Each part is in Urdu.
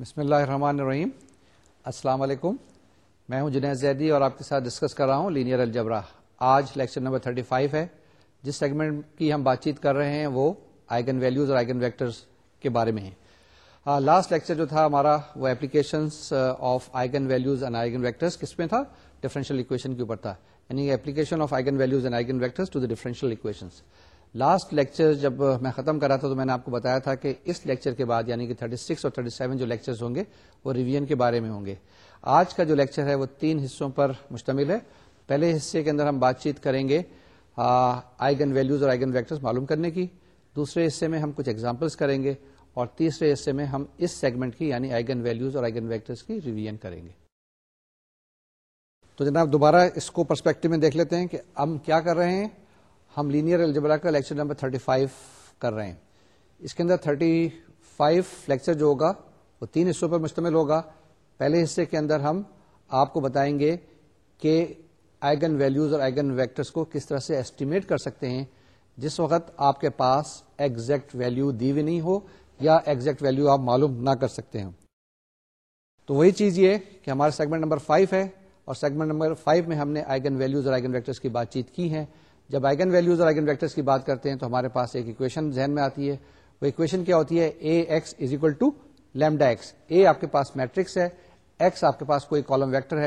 بسم اللہ الرحمن الرحیم السلام علیکم میں ہوں جنید زیدی اور آپ کے ساتھ ڈسکس کر رہا ہوں لینئر الجبرا آج لیکچر نمبر 35 ہے جس سیگمنٹ کی ہم بات چیت کر رہے ہیں وہ آئگن ویلیوز اور آئگن ویکٹرز کے بارے میں ہیں لاسٹ لیکچر جو تھا ہمارا وہ applications of eigenvalues and eigenvectors کس میں تھا ڈیفرنشیل اکویشن کے اوپر تھا یعنی application of eigenvalues and eigenvectors to the differential equations last lecture جب میں ختم کرا تھا تو میں نے آپ کو بتایا تھا کہ اس لیکچر کے بعد یعنی کہ تھرٹی سکس اور تھرٹی سیون جو لیکچرز ہوں گے وہ ریویژن کے بارے میں ہوں گے آج کا جو لیکچر ہے وہ تین حصوں پر مشتمل ہے پہلے حصے کے اندر ہم بات چیت کریں گے آئیگن ویلوز اور آئیگن ویکٹر معلوم کرنے کی دوسرے حصے میں ہم کچھ ایگزامپلس کریں گے اور تیسرے حصے میں ہم اس سیگمنٹ کی یعنی آئیگن ویلوز اور آئیگن ویکٹر کی ریویژن کریں گے تو جناب دوبارہ اس کو پرسپیکٹو میں دیکھ لیتے ہیں کہ ہم کیا کر رہے ہیں ہم لینئر الجبرا کا لیکچر نمبر 35 کر رہے ہیں اس کے اندر 35 فائیو لیکچر جو ہوگا وہ تین حصوں پر مشتمل ہوگا پہلے حصے کے اندر ہم آپ کو بتائیں گے کہ آئگن ویلوز اور آئگن ویکٹرس کو کس طرح سے ایسٹیمیٹ کر سکتے ہیں جس وقت آپ کے پاس ایگزیکٹ ویلو دی ہوئی نہیں ہو یا ایگزیکٹ ویلو آپ معلوم نہ کر سکتے ہیں تو وہی چیز یہ کہ ہمارا سیگمنٹ نمبر 5 ہے اور سیگمنٹ نمبر 5 میں ہم نے آئگن ویلوز اور آئگن ویکٹرس کی بات چیت کی ہے جب آئگن ویلوز اور آئگن ویکٹرس کی بات کرتے ہیں تو ہمارے پاس ایک اکویشن ذہن میں آتی ہے وہ اکویشن کیا ہوتی ہے A A X X X is equal to lambda آپ آپ کے کے پاس پاس میٹرکس ہے ہے کوئی کالم ویکٹر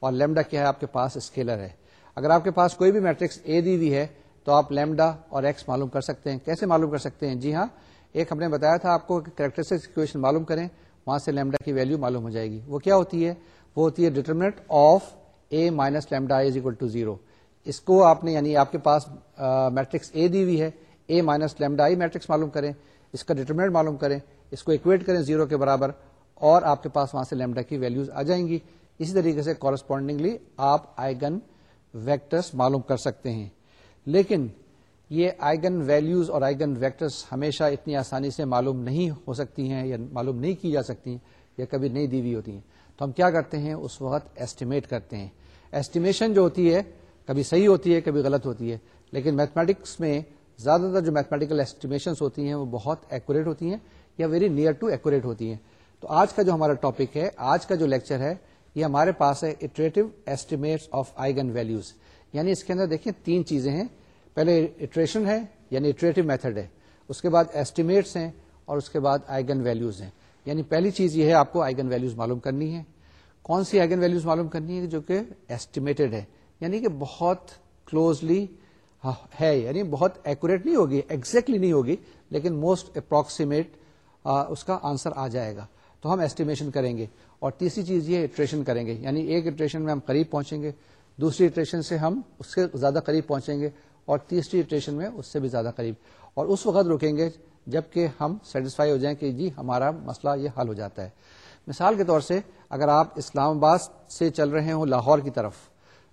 اور لیمڈا کیا ہے آپ کے پاس اسکیلر ہے اگر آپ کے پاس کوئی بھی میٹرکس اے دی ہوئی ہے تو آپ لیمڈا اور ایکس معلوم کر سکتے ہیں کیسے معلوم کر سکتے ہیں جی ہاں ایک ہم نے بتایا تھا آپ کو کریکٹرسٹکس اکویشن معلوم کریں وہاں سے لیمڈا کی ویلو معلوم ہو جائے گی وہ کیا ہوتی ہے وہ ہوتی ہے determinant of A minus lambda is equal to zero اس کو آپ نے یعنی آپ کے پاس میٹرکس اے دی ہوئی ہے اے مائنس لیمڈا میٹرکس معلوم کریں اس کا ڈیٹرمنٹ معلوم کریں اس کو اکویٹ کریں زیرو کے برابر اور آپ کے پاس وہاں سے لیمڈا کی ویلوز آ جائیں گی اسی طریقے سے کورسپونڈنگلی آپ آئگن ویکٹرس معلوم کر سکتے ہیں لیکن یہ آئگن ویلوز اور آئگن ویکٹرس ہمیشہ اتنی آسانی سے معلوم نہیں ہو سکتی ہیں یا معلوم نہیں کی جا سکتی ہیں یا کبھی نہیں دی ہوئی ہوتی ہیں تو ہم کیا کرتے ہیں اس وقت ایسٹیمیٹ کرتے ہیں ایسٹیمیشن جو ہوتی ہے کبھی صحیح ہوتی ہے کبھی غلط ہوتی ہے لیکن میتھمیٹکس میں زیادہ تر جو میتھمیٹیکل ایسٹیمیشن ہوتی ہیں وہ بہت ایکوریٹ ہوتی ہیں یا ویری نیئر ٹو ایکوریٹ ہوتی ہیں تو آج کا جو ہمارا ٹاپک ہے آج کا جو لیکچر ہے یہ ہمارے پاس ہے iterative estimate of eigenvalues یعنی اس کے اندر دیکھیں تین چیزیں ہیں پہلے اٹریشن ہے یعنی اٹریٹو میتھڈ ہے اس کے بعد ایسٹیمیٹس ہیں اور اس کے بعد آئگن ویلوز ہیں یعنی پہلی چیز یہ ہے آپ کو آئیگن ویلوز معلوم کرنی ہے کون سی آئگن ویلوز معلوم کرنی ہے جو کہ ایسٹیمیٹڈ ہے یعنی کہ بہت کلوزلی ہاں، ہے یعنی بہت ایکوریٹ نہیں ہوگی ایکزیکٹلی نہیں ہوگی لیکن موسٹ اپروکسیمیٹ اس کا آنسر آ جائے گا تو ہم ایسٹیمیشن کریں گے اور تیسری چیز یہ اٹریشن کریں گے یعنی ایک اٹریشن میں ہم قریب پہنچیں گے دوسری اٹریشن سے ہم اس سے زیادہ قریب پہنچیں گے اور تیسری اٹریشن میں اس سے بھی زیادہ قریب اور اس وقت رکیں گے جب کہ ہم سیٹسفائی ہو جائیں کہ جی ہمارا مسئلہ یہ حل ہو جاتا ہے مثال کے طور سے اگر آپ اسلام آباد سے چل رہے ہوں لاہور کی طرف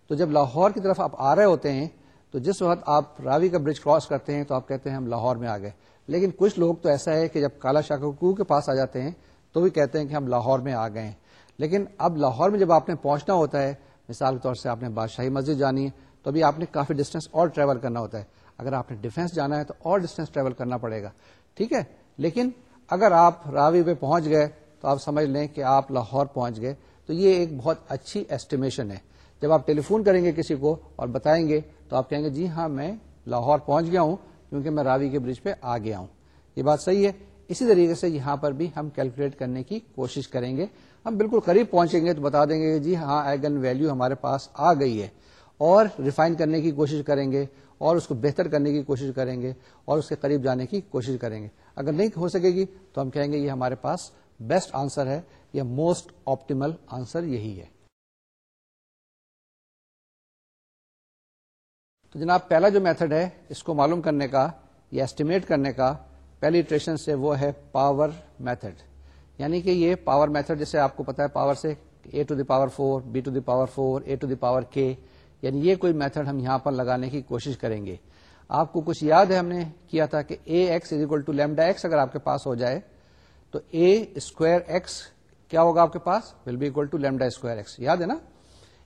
تو جب لاہور کی طرف آپ آ رہے ہوتے ہیں تو جس وقت آپ راوی کا برج کراس کرتے ہیں تو آپ کہتے ہیں ہم لاہور میں آ گئے لیکن کچھ لوگ تو ایسا ہے کہ جب کالا شاہ کو کے پاس آ جاتے ہیں تو بھی کہتے ہیں کہ ہم لاہور میں آ گئے ہیں لیکن اب لاہور میں جب آپ نے پہنچنا ہوتا ہے مثال کے طور سے آپ نے بادشاہی مسجد جانی ہے تو بھی آپ نے کافی ڈسٹینس اور ٹریول کرنا ہوتا ہے اگر آپ نے ڈیفینس جانا ہے تو اور ڈسٹینس ٹریول کرنا پڑے گا ٹھیک ہے لیکن اگر آپ راوی پہ پہنچ گئے تو آپ سمجھ لیں کہ آپ لاہور پہنچ گئے تو یہ ایک بہت اچھی ایسٹیمیشن ہے جب آپ ٹیلی فون کریں گے کسی کو اور بتائیں گے تو آپ کہیں گے جی ہاں میں لاہور پہنچ گیا ہوں کیونکہ میں راوی کے برج پہ آ گیا ہوں یہ بات صحیح ہے اسی طریقے سے یہاں پر بھی ہم کیلکولیٹ کرنے کی کوشش کریں گے ہم بالکل قریب پہنچیں گے تو بتا دیں گے جی ہاں ایگن ویلو ہمارے پاس آ گئی ہے اور ریفائن کرنے کی کوشش کریں گے اور اس کو بہتر کرنے کی کوشش کریں گے اور اس کے قریب جانے کی کوشش کریں گے اگر نہیں ہو سکے گی تو ہم کہیں گے یہ ہمارے پاس بیسٹ آنسر ہے یا موسٹ آپٹیمل آنسر یہی ہے جناب پہلا جو میتھڈ ہے اس کو معلوم کرنے کا یا ایسٹیمیٹ کرنے کا پہلی اٹریشن سے وہ ہے پاور میتھڈ یعنی کہ یہ پاور میتھڈ جسے آپ کو پتا ہے پاور سے A to the power four B to the power four A to the power کے یعنی یہ کوئی میتھڈ ہم یہاں پر لگانے کی کوشش کریں گے آپ کو کچھ یاد ہے ہم نے کیا تھا کہ A X is equal to lambda X اگر آپ کے پاس ہو جائے تو اے اسکوائر ایکس کیا ہوگا آپ کے پاس will be equal to lambda square X یاد ہے نا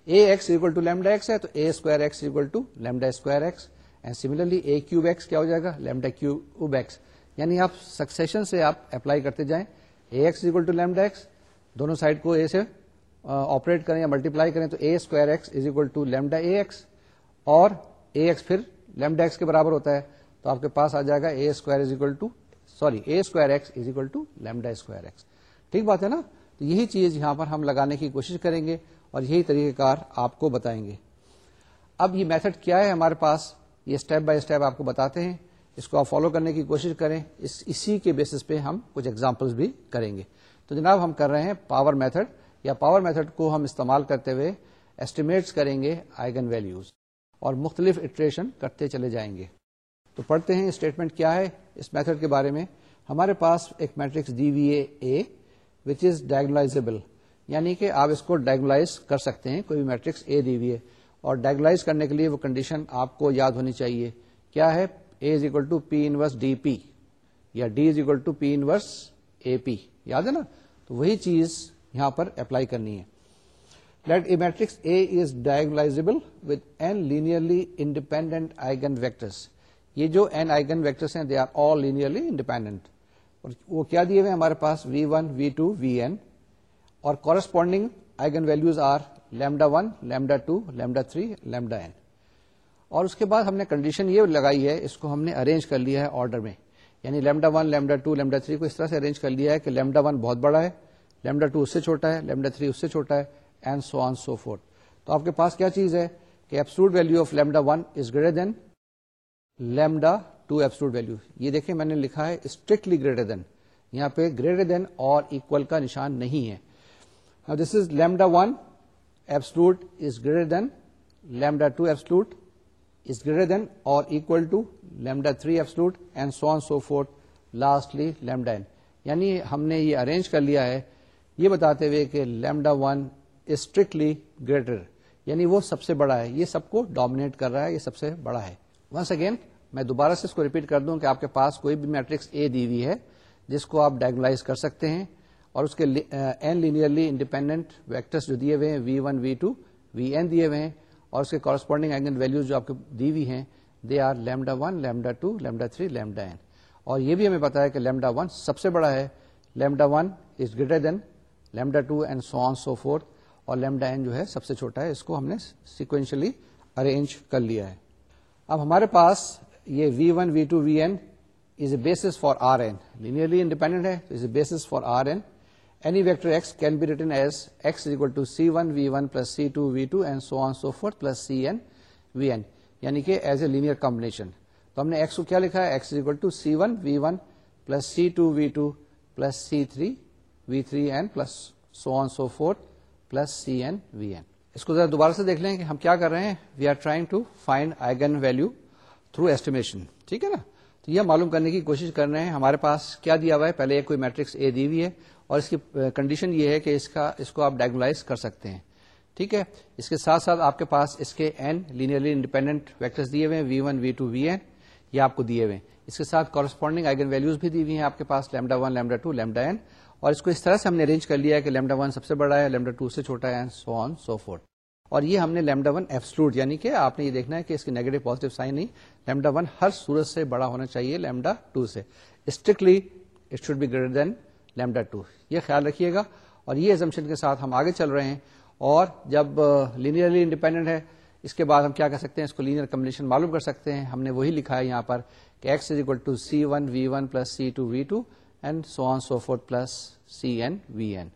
A X equal to lambda X ہے تو A square X equal to lambda square X and similarly A cube X کیا ہو جائے گا لیمڈا کیوب ایکس یعنی آپ سکسیشن سے آپ اپلائی کرتے جائیں A X equal to lambda X دونوں سائڈ کو اے سے آپریٹ کریں یا ملٹیپلائی کریں تو A square X is equal to lambda A X اور اے ایکس پھر لیمڈا ایکس کے برابر ہوتا ہے تو آپ کے پاس آ جائے گا A square is equal to sorry A square X is equal to lambda square X ٹھیک بات ہے نا تو یہی چیز یہاں پر ہم لگانے کی کوشش کریں گے اور یہی طریقہ کار آپ کو بتائیں گے اب یہ میتھڈ کیا ہے ہمارے پاس یہ اسٹیپ بائی اسٹیپ آپ کو بتاتے ہیں اس کو آپ فالو کرنے کی کوشش کریں اس اسی کے بیسس پہ ہم کچھ ایگزامپل بھی کریں گے تو جناب ہم کر رہے ہیں پاور میتھڈ یا پاور میتھڈ کو ہم استعمال کرتے ہوئے ایسٹیمیٹ کریں گے آئگن ویلوز اور مختلف اٹریشن کرتے چلے جائیں گے تو پڑھتے ہیں اسٹیٹمنٹ کیا ہے اس میتھڈ کے بارے میں ہمارے پاس ایک matrix D V A which is diagonalizable یعنی کہ آپ اس کو ڈائگولا کر سکتے ہیں کوئی بھی میٹرکس اے دی ہوئی ہے اور کرنے کے لیے وہ کنڈیشن آپ کو یاد ہونی چاہیے کیا ہے A is equal to P inverse D P یا D is equal to P inverse A P یاد ہے نا تو وہی چیز یہاں پر اپلائی کرنی ہے let a matrix A is diagonalizable with n linearly independent eigenvectors یہ جو این آئیگن ویکٹرس ہیں they are all linearly independent اور وہ کیا دیے ہوئے ہمارے پاس v one v two v n اور corresponding eigenvalues are lambda one lambda two lambda three lambda n اور اس کے بعد ہم نے کنڈیشن یہ لگائی ہے اس کو ہم نے ارینج کر لیا ہے آرڈر میں یعنی lambda one lambda two lambda three کو اس طرح سے ارینج کر لیا ہے کہ لیمڈا ون بہت بڑا ہے لیمڈا ٹو اس سے چھوٹا ہے لیمڈا تھری اس سے چھوٹا ہے and so on so forth تو آپ کے پاس کیا چیز ہے کہ absolute value of lambda one is greater than lambda two absolute value یہ دیکھیں میں نے لکھا ہے اسٹرکٹلی گریٹر دین یہاں پہ گریٹر دین اور اکول کا نشان نہیں ہے this is lambda one absolute is greater than lambda two absolute is greater than اور ہم نے یہ ارینج کر لیا ہے یہ بتاتے ہوئے کہ lambda one is strictly greater یعنی وہ سب سے بڑا ہے یہ سب کو ڈومینیٹ کر رہا ہے یہ سب سے بڑا ہے ونس اگین میں دوبارہ سے اس کو ریپیٹ کر دوں کہ آپ کے پاس کوئی بھی میٹرکس اے دی ہے جس کو آپ ڈائگنلائز کر سکتے ہیں اور اس کے این لینئرلی انڈیپینڈنٹ ویکٹرس جو دیے ہوئے ہیں v one v two v n دیے ہوئے ہیں اور اس کے کارسپونڈنگ ویلوز جو آپ کو دی ہوئی ہیں they are lambda one lambda two lambda three lambda n اور یہ بھی ہمیں پتا ہے کہ لیمڈا ون سب سے بڑا ہے lambda one is greater than lambda two and so on so forth اور لیمڈا این جو ہے سب سے چھوٹا ہے اس کو ہم نے سیکوینشلی ارینج کر لیا ہے اب ہمارے پاس یہ v one v two v n is a basis for R n linearly independent ہے basis is a for R n any vector x can be written as equal to c one v one plus c two v two so on so forth plus c m v n یعنی کہ ایز الیم کمبنیشن تو ہم نے ایکس کو کیا لکھا ہے دوبارہ سے دیکھ لیں کہ ہم کیا کر رہے ہیں we are trying to find eigenvalue through estimation ٹھیک ہے نا تو یہ معلوم کرنے کی کوشش کر رہے ہیں ہمارے پاس کیا دیا ہوا ہے پہلے کوئی میٹرکس اے دی ہوئی ہے اور اس کی کنڈیشن یہ ہے کہ اس اس کا کو آپ ڈائگنولاز کر سکتے ہیں ٹھیک ہے اس کے ساتھ ساتھ آپ کے پاس اس کے این لینئرلی انڈیپینڈنٹ ویکٹرس دیے ہوئے v one v two v n یا آپ کو دیے ہوئے اس کے ساتھ کورسپونڈنگ آئگن ویلوز بھی دی ہوئی ہیں آپ کے پاس lambda one lambda two lambda n اور اس کو اس طرح سے ہم نے ارینج کر لیا ہے کہ لیمڈا ون سب سے بڑا ہے لیمڈا ٹو سے چھوٹا ہے سو آن سو فورٹ اور یہ ہم نے لیمڈا ون ایبسلوٹ یعنی کہ آپ نے یہ دیکھنا ہے کہ اس کے نیگیٹو پازیٹو لیمڈا ون ہر سورج سے بڑا ہونا چاہیے لیمڈا ٹو سے strictly it should be greater than lambda two یہ خیال رکھیے گا اور یہ ایزمشن کے ساتھ ہم آگے چل رہے ہیں اور جب لینئرلی انڈیپینڈنٹ ہے اس کے بعد ہم کیا سکتے ہیں اس کو لینئر کمبنیشن معلوم کر سکتے ہیں ہم نے وہی لکھا ہے یہاں پر کہ x is equal to c one v one plus c two v two and so on so forth plus c n v n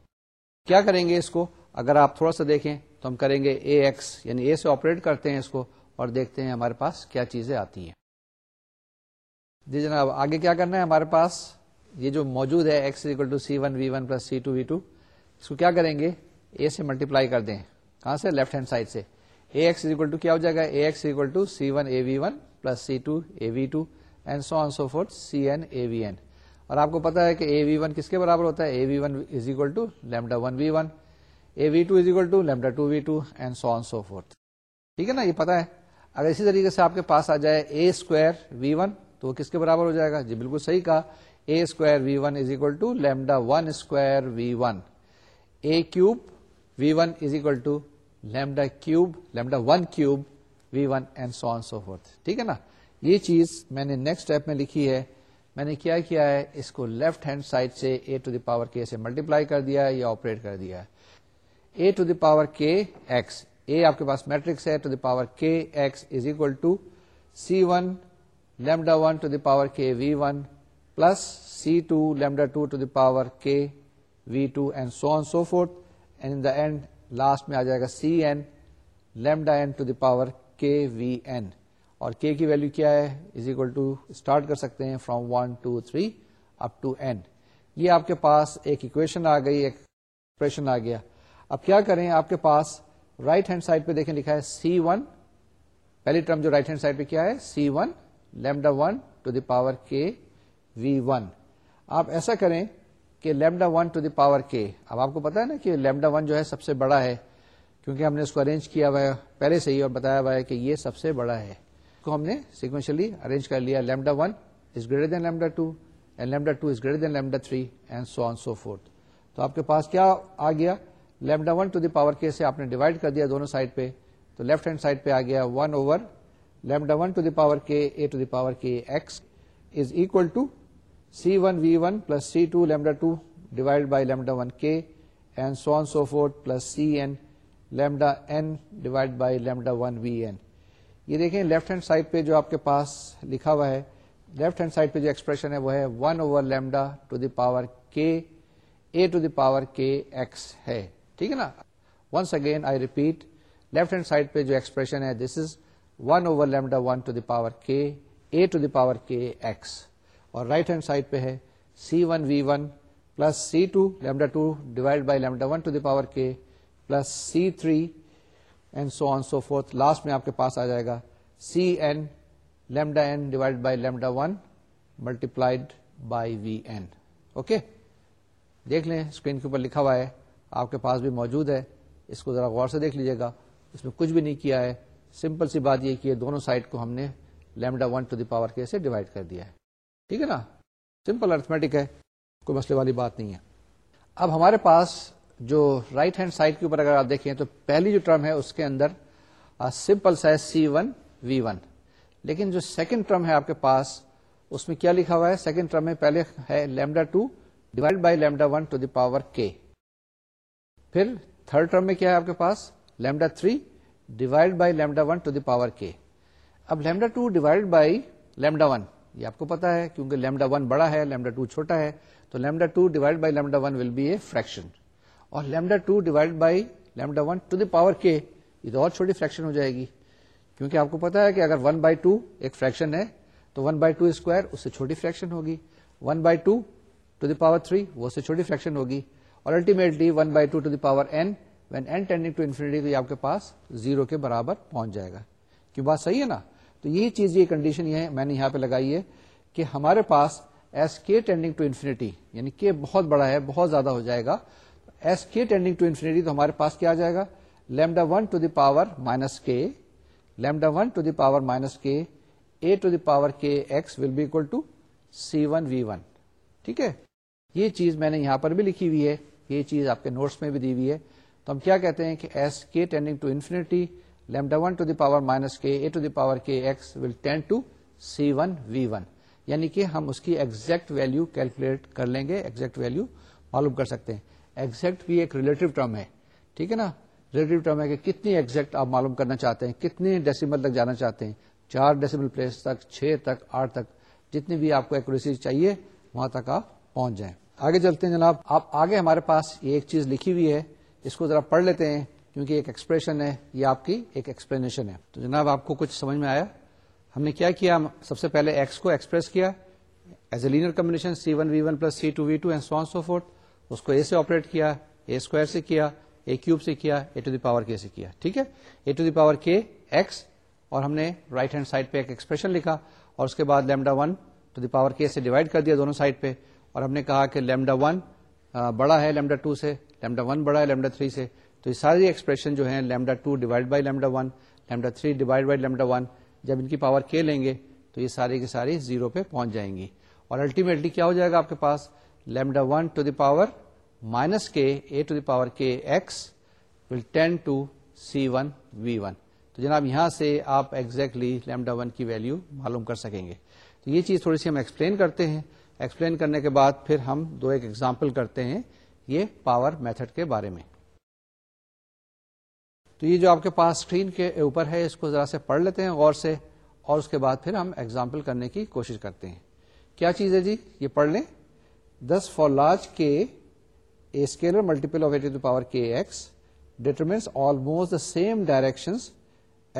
کیا کریں گے اس کو اگر آپ تھوڑا سا دیکھیں تو ہم کریں گے اے ایکس یعنی اے سے آپریٹ کرتے ہیں اس کو اور دیکھتے ہیں ہمارے پاس کیا چیزیں آتی ہیں جی جناب آگے کیا کرنا ہے ہمارے پاس یہ جو موجود ہے x equal to c one v one plus c two v two اس کو کیا کریں گے اے سے ملٹیپلائی کر دیں کہاں سے لیفٹ ہینڈ سائڈ سے اے ایکس اکول ٹو کیا ہو جائے گا A x equal to c one A v one plus c two A v two and so on so forth c n A v n اور آپ کو پتا ہے کہ اے وی ون کس کے برابر ہوتا ہے A v one is equal to lambda one v one A v two is equal to lambda two v two and so so forth ٹھیک ہے نا یہ پتا ہے اگر اسی طریقے سے آپ کے پاس آ جائے اے اسکوائر وی ون تو کس کے برابر ہو جائے گا جی بالکل صحیح کہا A square v one is equal to lambda one square v one A cube v one is equal to lambda cube lambda one cube v one and so so forth ٹھیک ہے نا یہ چیز میں نے نیکسٹ اسٹیپ میں لکھی ہے میں نے کیا کیا ہے اس کو لیفٹ ہینڈ سائڈ سے اے ٹو دی پاور کے سے ملٹیپلائی کر دیا ہے یا آپریٹ کر دیا ہے A to the power k x A آپ کے پاس میٹرکس ہے to the power k x is equal to c one lambda one to the power k v one plus c two lambda two to the power k v two and so on so forth and in the end last میں آ جائے گا c n lambda n to the power k v n اور کے کی ویلو کیا ہے از اکول ٹو اسٹارٹ کر سکتے ہیں from one two three up to n یہ آپ کے پاس ایک اکویشن آ گئی ایک ایکسپریشن آ گیا اب کیا کریں آپ کے پاس رائٹ ہینڈ سائڈ پہ دیکھیں لکھا ہے سی ون پہلی ٹرم جو رائٹ ہینڈ سائڈ پہ کیا ہے c one lambda one to the power k v one آپ ایسا کریں کہ lambda one to the power k اب آپ کو پتا ہے نا کہ لیمڈا ون جو ہے سب سے بڑا ہے کیونکہ ہم نے اس کو ارینج کیا ہوا ہے پہلے سے ہی اور بتایا ہوا ہے کہ یہ سب سے بڑا ہے کو ہم نے سیکوینشلی ارینج کر لیا lambda one is greater than lambda two and lambda two is greater than lambda three and so on so forth تو آپ کے پاس کیا آ گیا lambda one to the power k سے آپ نے ڈیوائڈ کر دیا دونوں سائڈ پہ تو لیفٹ ہینڈ سائڈ پہ آ گیا one over lambda one to the power k A to the power k x is equal to c one v one plus c two lambda two divide by lambda one k and so so forth plus c n lambda n divide by lambda one v n یہ دیکھیں لیفٹ ہینڈ سائڈ پہ جو آپ کے پاس لکھا ہوا ہے لیفٹ ہینڈ سائڈ پہ جو ایکسپریشن ہے وہ ہے one over lambda to the power k a to the power k x ہے ٹھیک ہے نا once again I repeat left hand side پہ جو ایکسپریشن ہے this is one over lambda one to the power k a to the power k x اور رائٹ ہینڈ سائڈ پہ ہے c one v one plus c two lambda two divide by lambda one to the power k plus c three and so on so forth last میں آپ کے پاس آ جائے گا c n lambda n divide by lambda one multiplied by v n okay دیکھ لیں اسکرین کے اوپر لکھا ہوا ہے آپ کے پاس بھی موجود ہے اس کو ذرا غور سے دیکھ لیجیے گا اس میں کچھ بھی نہیں کیا ہے سمپل سی بات یہ کہ دونوں سائڈ کو ہم نے lambda one to the power k سے ڈیوائڈ کر دیا ہے ٹھیک ہے نا سمپل ارتھمیٹک ہے کوئی مسئلے والی بات نہیں ہے اب ہمارے پاس جو رائٹ ہینڈ سائڈ کے اوپر اگر آپ دیکھیں تو پہلی جو ٹرم ہے اس کے اندر سمپل سا ہے سی ون وی ون لیکن جو سیکنڈ ٹرم ہے آپ کے پاس اس میں کیا لکھا ہوا ہے سیکنڈ ٹرم میں پہلے ہے lambda two divide by lambda one to the power k پھر تھرڈ ٹرم میں کیا ہے آپ کے پاس lambda three divide by lambda one to the power k اب lambda two divide by lambda one یہ آپ کو پتا ہے کیونکہ لیمڈا ون بڑا ہے لیمڈا ٹو چھوٹا ہے تو lambda divide by lambda one will be a fraction اور lambda two divide by lambda to the power کے یہ تو اور چھوٹی فریکشن ہو جائے گی کیونکہ آپ کو پتا ہے کہ اگر ون بائی ٹو ایک فریکشن ہے تو ون بائی ٹو اسکوائر اس سے چھوٹی فریکشن ہوگی one by two to the power three وہ سے چھوٹی فریکشن ہوگی اور ultimately one by two to the power n when n tending to infinity تو یہ آپ کے پاس زیرو کے برابر پہنچ جائے گا کیوں بات صحیح ہے نا تو یہی چیز یہ کنڈیشن یہ میں نے یہاں پہ لگائی ہے کہ ہمارے پاس as k tending to infinity یعنی کے بہت بڑا ہے بہت زیادہ ہو جائے گا as k tending to infinity تو ہمارے پاس کیا آ جائے گا lambda one to the power minus k lambda one to the power minus k A to the power k x will be equal to c one v one ٹھیک ہے یہ چیز میں نے یہاں پر بھی لکھی ہوئی ہے یہ چیز آپ کے نوٹس میں بھی دی ہوئی ہے تو ہم کیا کہتے ہیں کہ as k tending to infinity lambda one to the power minus k A to the power k x will tend to c one v one یعنی کہ ہم اس کی ایگزیکٹ ویلو کیلکولیٹ کر لیں گے ایگزیکٹ ویلو معلوم کر سکتے ہیں ایگزیکٹ بھی ایک ریلیٹو ٹرم ہے ٹھیک ہے نا ریلیٹو ٹرم ہے کہ کتنی ایگزیکٹ آپ معلوم کرنا چاہتے ہیں کتنے ڈیسیمل تک جانا چاہتے ہیں چار ڈیسیمل پلیس تک چھ تک آٹھ تک جتنی بھی آپ کو ایکوریسی چاہیے وہاں تک آپ پہنچ جائیں آگے چلتے ہیں جناب آپ آگے ہمارے پاس یہ ایک چیز لکھی ہوئی ہے اس کو ذرا پڑھ لیتے ہیں کیونکہ ایک ایکسپریشن ہے یہ آپ کی ایک ایکسپلینیشن ہے تو جناب آپ کو کچھ سمجھ میں آیا ہم نے کیا کیا سب سے پہلے ایکس کو ایکسپریس کیا as a linear combination c one v one plus c two v two and so on اس کو اے سے آپریٹ کیا اے اسکوائر سے کیا اے کیوب سے کیا اے ٹو دی پاور کے سے کیا ٹھیک ہے A to the power k x اور ہم نے رائٹ ہینڈ سائڈ پہ ایکسپریشن لکھا اور اس کے بعد lambda one to the power k سے ڈیوائڈ کر دیا دونوں سائڈ پہ اور ہم نے کہا کہ لیمڈا ون بڑا ہے لیمڈا ٹو سے لیمڈا ون بڑا ہے لیمڈا تھری سے تو یہ ساری ایکسپریشن جو ہیں lambda three divide by lambda one جب ان کی پاور کے لیں گے تو یہ ساری کی ساری زیرو پہ پہنچ جائیں گی اور الٹیمیٹلی کیا ہو جائے گا آپ کے پاس lambda one to the power minus k A to the power k x will tend to c one v one تو جناب یہاں سے آپ ایکزیکٹلی لیمڈا ون کی ویلو معلوم کر سکیں گے تو یہ چیز تھوڑی سی ہم ایکسپلین کرتے ہیں ایکسپلین کرنے کے بعد پھر ہم دو ایک ایگزامپل کرتے ہیں یہ پاور میتھڈ کے بارے میں تو یہ جو آپ کے پاس اسکرین کے اوپر ہے اس کو ذرا سے پڑھ لیتے ہیں غور سے اور اس کے بعد پھر ہم ایگزامپل کرنے کی کوشش کرتے ہیں کیا چیز ہے جی یہ پڑھ لیں this for large k a scalar multiple of power k x determines almost the same direction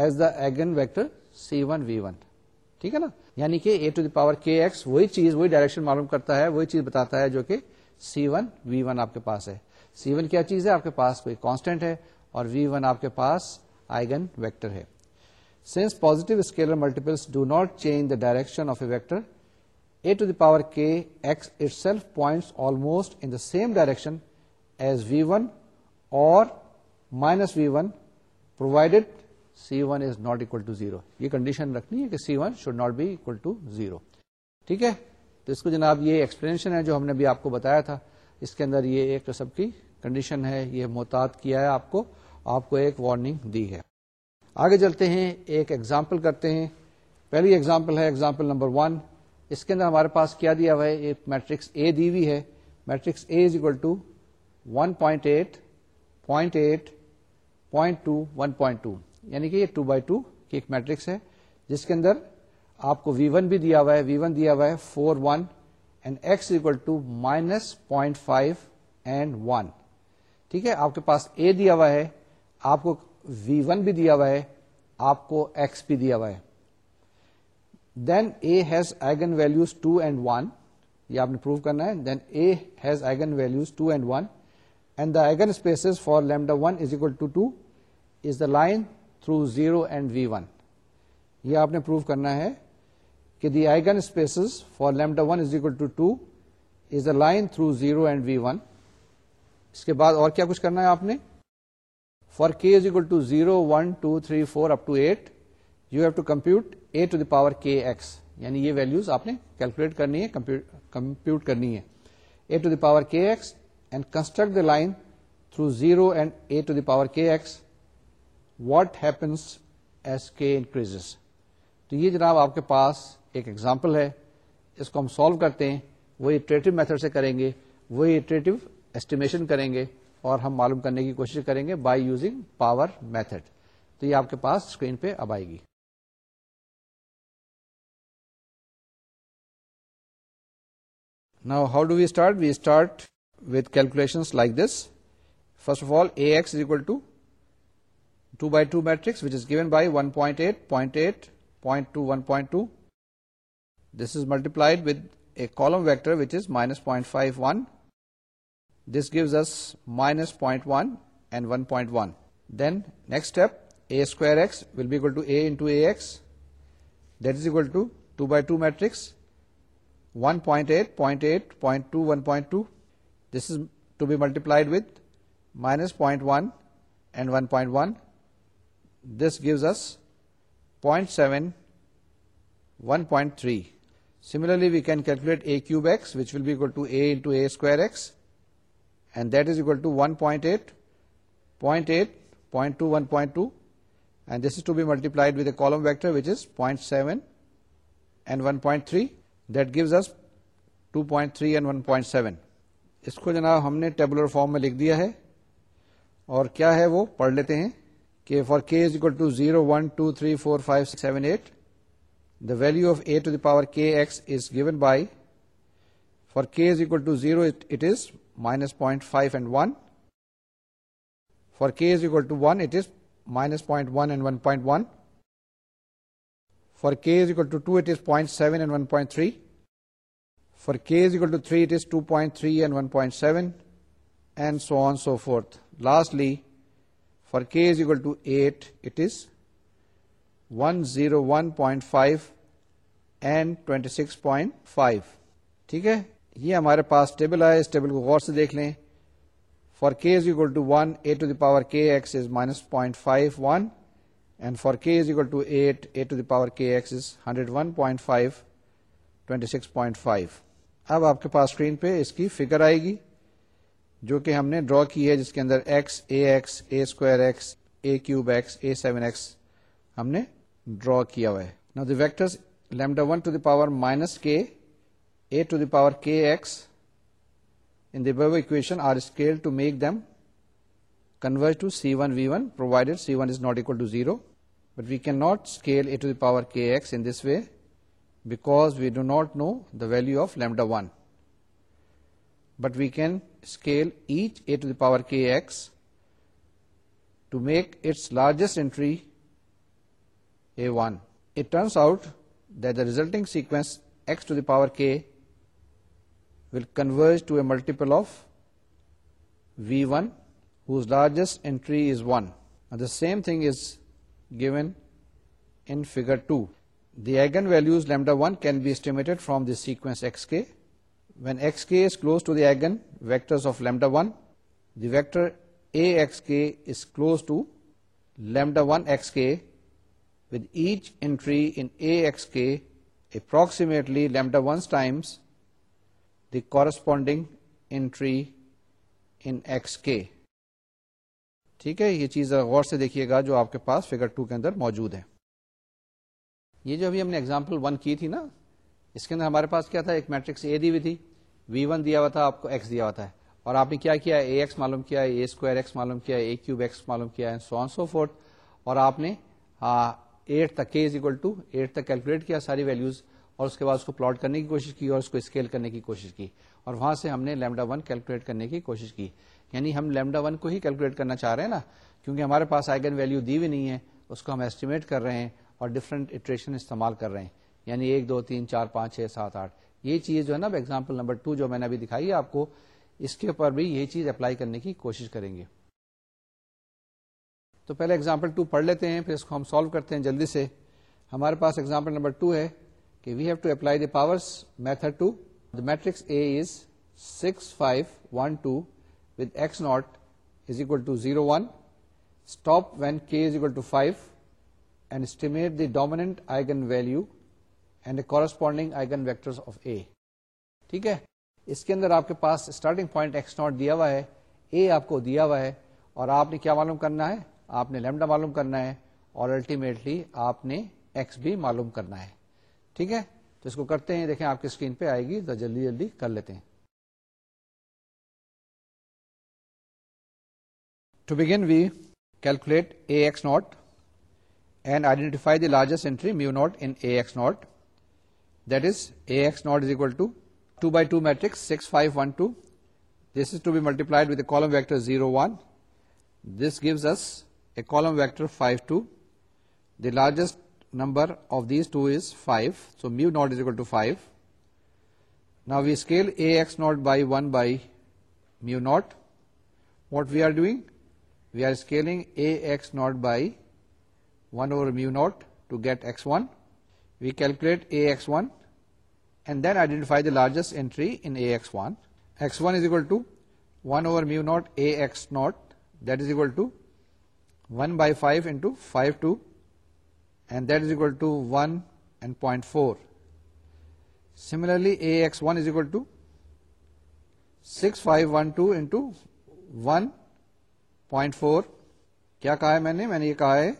as the eigenvector c one v one ٹھیک ہے نا یعنی کہ A to the power k x وہی چیز وہی ڈائریکشن معلوم کرتا ہے وہی چیز بتاتا ہے جو کہ سی ون وی ون آپ کے پاس ہے سی ون کیا چیز ہے آپ کے پاس کوئی کانسٹینٹ ہے اور وی ون آپ کے پاس آئگن ویکٹر ہے since positive scalar multiples do not change the direction of a vector A to the power k x itself point almost in the same direction as v one or minus v one provided c one is not equal to zero یہ کنڈیشن رکھنی ہے کہ c one should not be equal to zero ٹھیک ہے تو اس کو جناب یہ ایکسپلینشن ہے جو ہم نے بھی آپ کو بتایا تھا اس کے اندر یہ ایک قسم کی کنڈیشن ہے یہ محتاط کیا ہے آپ کو آپ کو ایک وارننگ دی ہے آگے چلتے ہیں ایک ایگزامپل کرتے ہیں پہلی ایگزامپل ہے ایگزامپل نمبر ون اس کے اندر ہمارے پاس کیا دیا ہوا ہے ایک میٹرکس اے دی ہوئی ہے matrix A is equal to one point eight point eight point two one point two یعنی کہ یہ 2 بائی ٹو کی ایک میٹرکس ہے جس کے اندر آپ کو وی ون بھی دیا ہوا ہے وی ون دیا ہوا ہے four one and x equal to minus point five and one ٹھیک ہے آپ کے پاس اے دیا ہوا ہے آپ کو وی ون بھی دیا ہوا ہے آپ کو ایکس بھی دیا ہوا ہے then A has eigen values two and one یہ آپ نے پروو کرنا ہے then A has eigen values two and one and the eigen spaces for lambda one is equal to two is the line through zero and v one یہ آپ نے پروو کرنا ہے کہ the دائگن spaces for lambda one is equal to two is a line through zero and v one اس کے بعد اور کیا کچھ کرنا ہے آپ نے for k is equal to zero one two three four up to eight you have to compute A to the power k x یعنی یہ ویلوز آپ نے کیلکولیٹ کرنی ہے کمپیوٹ کرنی ہے A to the power k x and construct the line through zero and A to the power k x what happens as k increase تو یہ جناب آپ کے پاس ایک ایگزامپل ہے اس کو ہم سالو کرتے ہیں وہ اٹریٹو میتھڈ سے کریں گے وہ اٹریٹو ایسٹیمیشن کریں گے اور ہم معلوم کرنے کی کوشش کریں گے بائی یوزنگ پاور میتھڈ تو یہ آپ کے پاس اسکرین پہ اب آئے گی نا how do we start we start with calculation like this first of all A x equal to multiplied with minus point one this gives us point seven one point three similarly we can calculate A cube x which will to to to to to A A into square x and and that is is equal one one point point point point eight eight this be multiplied with a column vector which is point seven and one point three that gives us two point three and one point seven اس کو جناب ہم نے ٹیبلر فارم میں لکھ دیا ہے اور کیا ہے وہ پڑھ لیتے ہیں Okay, for k is equal to 0, 1, 2, 3, 4, 5, 6, 7, 8, the value of a to the power kx is given by, for k is equal to 0, it is minus 0.5 and 1. For k is equal to 1, it is minus 0.1 and 1.1. For k is equal to 2, it is 0.7 and 1.3. For k is equal to 3, it is 2.3 and 1.7, and so on so forth. Lastly, for k is equal to eight it is one zero one point five and twenty six point five ٹھیک ہے یہ ہمارے پاس ٹیبل آئے کو غور سے دیکھ لیں for k is equal to one A to the power k x is minus point five one and for k is equal to eight A to the power k x is hundred one point five twenty six point five اب آپ کے پاس اسکرین پہ اس کی فیگر آئے گی جو کہ ہم نے ڈرا کی ہے جس کے اندر x a a square draw کیا ہوا ہے نا the lambda one to the power minus k A to the the power k x in view equation are scale to make them convert c one v one provided c one is not equal power k x in this way because we do not know the value of lambda one but we can scale each a to the power kx to make its largest entry a1. It turns out that the resulting sequence x to the power k will converge to a multiple of v1, whose largest entry is 1. Now, the same thing is given in figure 2. The eigenvalues lambda 1 can be estimated from the sequence xk. When x k to the eigen vectors of lambda one the vector to lambda one x k with each with in A k approximately lambda ones times the corresponding corresponding in x k ٹھیک ہے یہ چیز غور سے دیکھیے گا جو آپ کے پاس فگر ٹو کے اندر موجود ہے یہ جو ابھی ہم نے ایگزامپل ون کی تھی نا اس کے اندر ہمارے پاس کیا تھا ایک میٹرکس اے دی ہوئی تھی وی ون دیا ہوا تھا آپ کو ایکس دیا ہوا تھا اور آپ نے کیا کیا اے ایکس معلوم کیا اے اسکوائر ایکس معلوم کیا اے کیوب ایکس معلوم کیا سو سو فورٹ اور آپ نے ایٹ تک k is equal to eight تک کیلکولیٹ کیا ساری ویلوز اور اس کے بعد اس کو پلاٹ کرنے کی کوشش کی اور اس کو اسکیل کرنے کی کوشش کی اور وہاں سے ہم نے لیمڈا ون کیلکولیٹ کرنے کی کوشش کی یعنی ہم لیمڈا ون کو ہی کیلکولیٹ کرنا چاہ رہے ہیں نا کیونکہ ہمارے پاس آئگن ویلو دی ہوئی نہیں ہے اس کو ہم ایسٹیمیٹ کر رہے ہیں اور اٹریشن استعمال کر رہے ہیں یعنی ایک دو تین چار پانچ چھ سات آٹھ یہ چیز جو ہے نا ایگزامپل نمبر ٹو جو میں نے ابھی دکھائی ہے آپ کو اس کے اوپر بھی یہ چیز اپلائی کرنے کی کوشش کریں گے تو پہلے ایگزامپل ٹو پڑھ لیتے ہیں پھر اس کو ہم سالو کرتے ہیں جلدی سے ہمارے پاس ایگزامپل نمبر ٹو ہے کہ we have to apply the power method to the matrix A is six five one two with x naught is equal to zero one stop when k is equal to five and estimate the dominant eigen value and corresponding eigen vector of A ٹھیک ہے اس کے اندر آپ کے پاس اسٹارٹنگ پوائنٹ ایکس ناٹ دیا ہوا ہے اے آپ کو دیا ہوا ہے اور آپ نے کیا معلوم کرنا ہے آپ نے لیمڈا معلوم کرنا ہے اور الٹیمیٹلی آپ نے ایکس بھی معلوم کرنا ہے ٹھیک ہے تو اس کو کرتے ہیں دیکھیں آپ کی اسکرین پہ آئے گی تو جلدی جلدی کر لیتے ہیں to begin we calculate A x naught and identify the largest entry mu naught in A x naught That is AX naught is equal to 2 by 2 matrix 6, 5, 1, 2. This is to be multiplied with the column vector 0, 1. This gives us a column vector 5, 2. The largest number of these two is 5. So mu naught is equal to 5. Now we scale AX naught by 1 by mu naught. What we are doing? We are scaling AX naught by 1 over mu naught to get x1. We calculate A x one and then identify the largest entry in x one x one is equal to one over mu naught A x naught that is equal to one by five into five two and that is equal to one and point four similarly A x one is equal to six five one two into one point four کیا کہا ہے میں نے میں نے یہ کہا ہے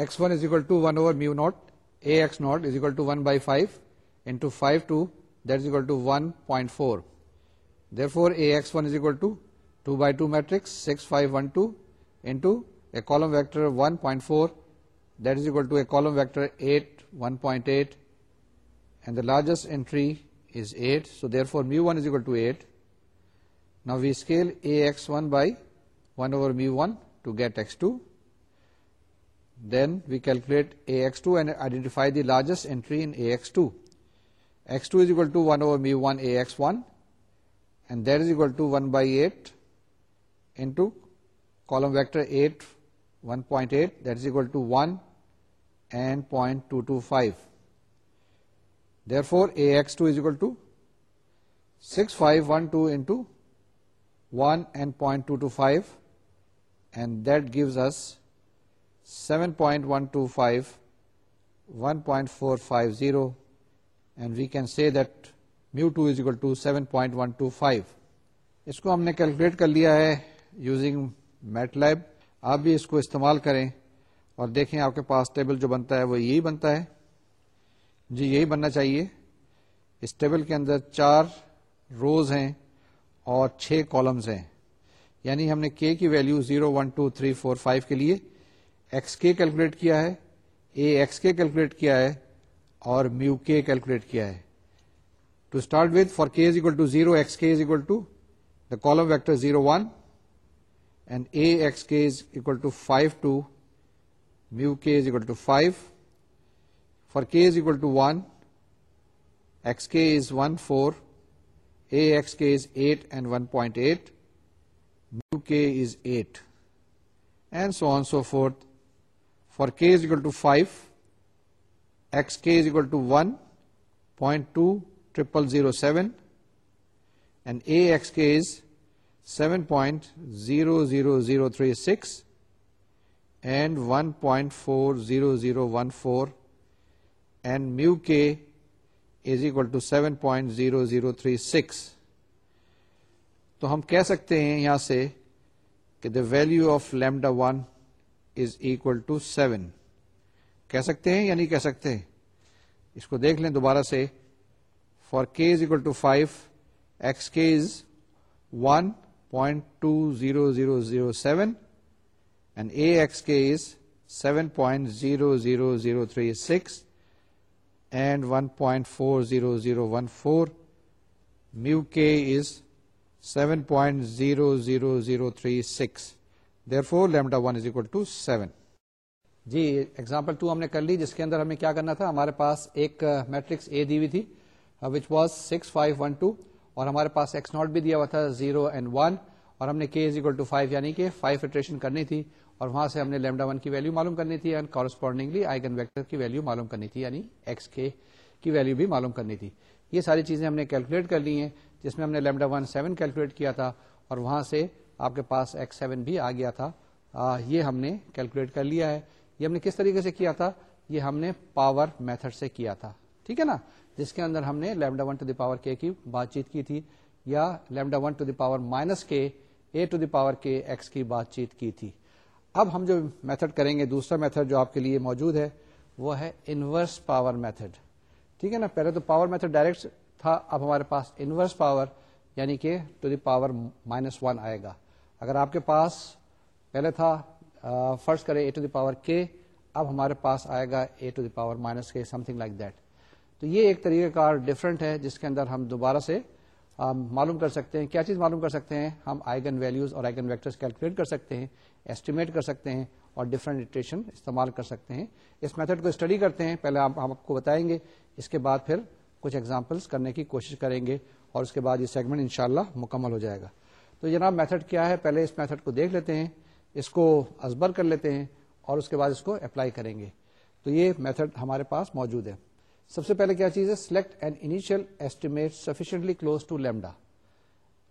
x one is equal to one over mu naught four two two by two matrix دیکھ is equal to column vector eight one point eight and the largest entry is eight so therefore mu one equal to eight now we scale over mu one to get s two Then we calculate AX2 and identify the largest entry in AX2. X2 is equal to 1 over mu1 AX1, and that is equal to 1 by 8 into column vector 8, 1.8, that is equal to 1 and 0.225. Therefore, AX2 is equal to 6512 into 1 and 0.225, and that gives us seven point one two five one point four five zero and we can see that mu two equal to seven point one two five اس کو ہم نے کیلکولیٹ کر لیا ہے یوزنگ میٹ لیب آپ بھی اس کو استعمال کریں اور دیکھیں آپ کے پاس ٹیبل جو بنتا ہے وہ یہی بنتا ہے جی یہی بننا چاہیے اس ٹیبل کے اندر چار روز ہیں اور چھ کالمز ہیں یعنی ہم نے کے کی value zero one two three four five کے لیے ایکس کے کیلکولیٹ کیا ہے اے ایکس کے کیلکولیٹ کیا ہے اور میو کے کیلکولیٹ کیا ہے to start with for k is equal to zero x k is equal to the column vector zero one and A x k is equal to five two mu k is equal to five for k is equal to one x k is one four A x k is eight and one point eight mu k is eight and so on so forth for k is equal to five x k is to to one point two triple zero seven and A x k is seven point zero zero zero three six and one point four zero zero one four and mu k is to seven point zero zero three six تو ہم کہہ سکتے ہیں یہاں سے کہ the value of lambda one is equal to seven کہہ سکتے ہیں یا نہیں کہہ سکتے اس کو دیکھ لیں دوبارہ سے for k is equal to five x k is one point two zero zero zero seven and A x k is seven point zero zero zero three six and one point four zero zero one four mu k is seven point zero zero zero three six lambda one to seven G example two ہم نے کر لی جس کے اندر ہمیں کیا کرنا تھا ہمارے پاس ایک میٹرکس اے دی ہوئی تھی which was six five one two اور ہمارے پاس ایکس ناٹ بھی دیا ہوا تھا زیرو اینڈ ون اور ہم نے k is equal to five یعنی کہ فائیو فیٹریشن کرنی تھی اور وہاں سے ہم نے لیمڈا ون کی ویلو معلوم کرنی تھی اینڈ کارسپونڈنگلی آئیگن ویکٹر کی ویلو معلوم کرنی تھی یعنی ایکس کے کی ویلو بھی معلوم کرنی تھی یہ ساری چیزیں ہم نے کیلکولیٹ کر لی ہیں جس میں ہم نے لیمڈا ون سیون کیلکولیٹ کیا تھا اور وہاں سے آپ کے پاس ایکس سیون بھی آ گیا تھا یہ ہم نے کیلکولیٹ کر لیا ہے یہ ہم نے کس طریقے سے کیا تھا یہ ہم نے پاور میتھڈ سے کیا تھا ٹھیک ہے نا جس کے اندر ہم نے lambda one to the power k کی بات چیت کی تھی یا lambda one to the power minus k A to the power k x کی بات چیت کی تھی اب ہم جو میتھڈ کریں گے دوسرا میتھڈ جو آپ کے لیے موجود ہے وہ ہے انورس پاور میتھڈ ٹھیک ہے نا پہلے تو پاور میتھڈ ڈائریکٹ تھا اب ہمارے پاس انورس پاور یعنی کہ to the power minus one آئے گا اگر آپ کے پاس پہلے تھا فرض کرے a to the power k اب ہمارے پاس آئے گا A to the power minus k something like that تو یہ ایک طریقہ کار ڈفرینٹ ہے جس کے اندر ہم دوبارہ سے معلوم کر سکتے ہیں کیا چیز معلوم کر سکتے ہیں ہم آئگن ویلوز اور آئگن ویکٹرز کیلکولیٹ کر سکتے ہیں ایسٹیمیٹ کر سکتے ہیں اور ایٹریشن استعمال کر سکتے ہیں اس میتھڈ کو اسٹڈی کرتے ہیں پہلے ہم آپ کو بتائیں گے اس کے بعد پھر کچھ ایگزامپلس کرنے کی کوشش کریں گے اور اس کے بعد یہ سیگمنٹ ان مکمل ہو جائے گا تو جناب میتھڈ کیا ہے پہلے اس میتھڈ کو دیکھ لیتے ہیں اس کو ازبر کر لیتے ہیں اور اس کے بعد اس کو اپلائی کریں گے تو یہ میتھڈ ہمارے پاس موجود ہے سب سے پہلے کیا چیز ہے select and initial estimate sufficiently close to lambda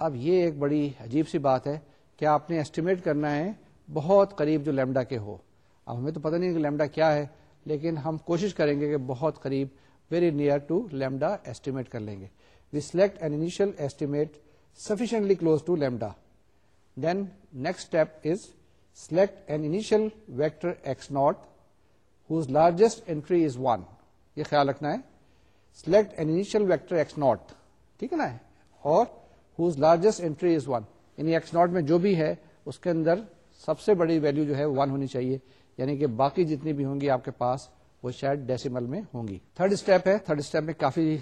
اب یہ ایک بڑی عجیب سی بات ہے کہ آپ نے ایسٹیمیٹ کرنا ہے بہت قریب جو لیمڈا کے ہو اب ہمیں تو پتہ نہیں کہ لیمڈا کیا ہے لیکن ہم کوشش کریں گے کہ بہت قریب very near to lambda estimate کر لیں گے we select and initial estimate sufficiently close to lambda then next step is select an initial vector entry is one یہ خیال رکھنا ہے ہے نا اور whose largest entry is one یعنی ایکس ناٹ میں جو بھی ہے اس کے اندر سب سے بڑی ویلو جو ہے ون ہونی چاہیے یعنی کہ باقی جتنی بھی ہوں گی آپ کے پاس وہ شاید ڈیسیمل میں ہوں گی تھرڈ اسٹیپ ہے تھرڈ اسٹیپ میں کافی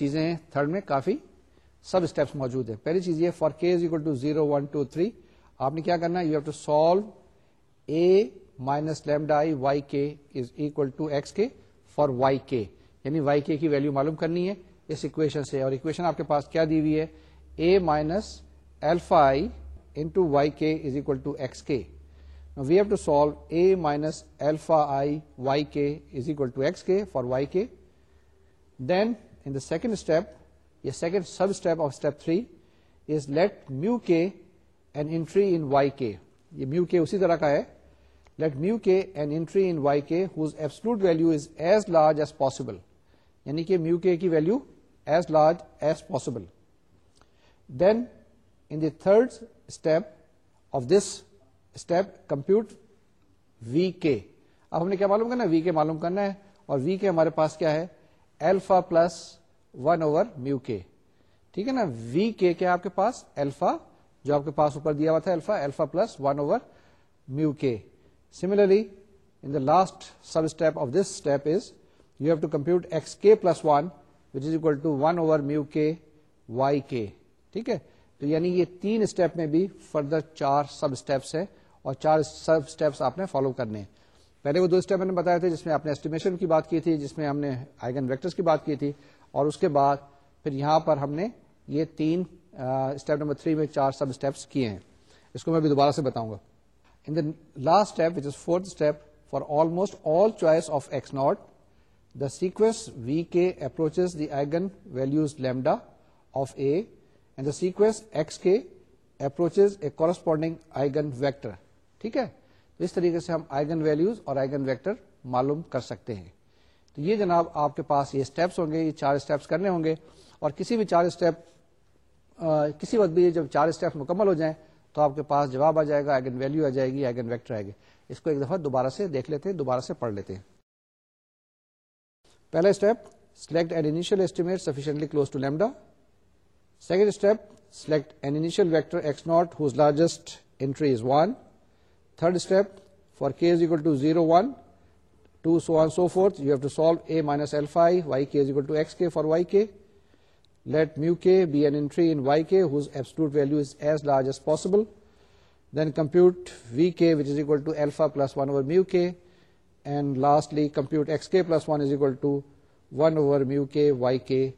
چیزیں ہیں تھرڈ میں کافی سب اسٹیپس موجود ہے پہلی چیز یہ for k is equal to zero one two three آپ نے کیا کرنا ہے فار وائی کے یعنی وائی کے کی ویلو معلوم کرنی ہے اس اکویشن سے اور اکویشن آپ کے پاس کیا دی ہوئی ہے A minus alpha I y k is equal to x k we have to solve A minus alpha I y k is equal to x k for y k then in the second step یہ second sub step of step three is let mu k and entry in y k یہ میو کے اسی طرح کا ہے let mu k and entry in y k whose absolute value is as large as possible یعنی کہ میو کے کی value as large as possible then in the third step of this step compute v k اب ہم نے کیا معلوم کرنا ہے وی کے معلوم کرنا ہے اور وی کے ہمارے پاس کیا ہے alpha plus one over mu k ٹھیک ہے نا وی کے کیا آپ کے پاس الفا جو آپ کے پاس اوپر دیا ہوا تھا alpha alpha plus one over mu k similarly in the last sub step of this step is you have to compute x k plus one which is equal to one over mu k y k ٹھیک ہے تو یعنی یہ تین اسٹیپ میں بھی فردر چار سب اسٹیپس ہیں اور چار سب اسٹیپس آپ نے فالو کرنے ہیں پہلے وہ دو اسٹیپ میں نے بتایا تھا جس میں آپ نے ایسٹیمیشن کی بات کی تھی جس میں ہم نے آئگن ویکٹرس کی بات کی تھی اور اس کے بعد پھر یہاں پر ہم نے یہ تین اسٹیپ نمبر تھری میں چار سب اسٹیپس کیے ہیں اس کو میں بھی دوبارہ سے بتاؤں گا in the last step step which is fourth for almost all choice of x naught the sequence v k approaches the eigen values lambda of A and the sequence x k approaches a corresponding eigen vector ٹھیک ہے اس طریقے سے ہم آئگن ویلوز اور آئگن ویکٹر معلوم کر سکتے ہیں یہ جناب آپ کے پاس یہ اسٹیپس ہوں گے یہ چار اسٹیپس کرنے ہوں گے اور کسی بھی چار اسٹیپ کسی وقت بھی جب چار اسٹیپس مکمل ہو جائیں تو آپ کے پاس جواب آ جائے گا ایگن ویلیو آ جائے گی ایگن ویکٹر آئے گی اس کو ایک دفعہ دوبارہ سے دیکھ لیتے ہیں دوبارہ سے پڑھ لیتے ہیں پہلا step select an initial estimate sufficiently close to lambda second step select an initial vector x naught whose largest entry is one third step for k is equal to zero one two so so fourth you have to solve اینس alpha I y k for y k let mu k be as ایب value is as largest possible then compute v k which to alpha plus one over mu k lastly computer mu k y k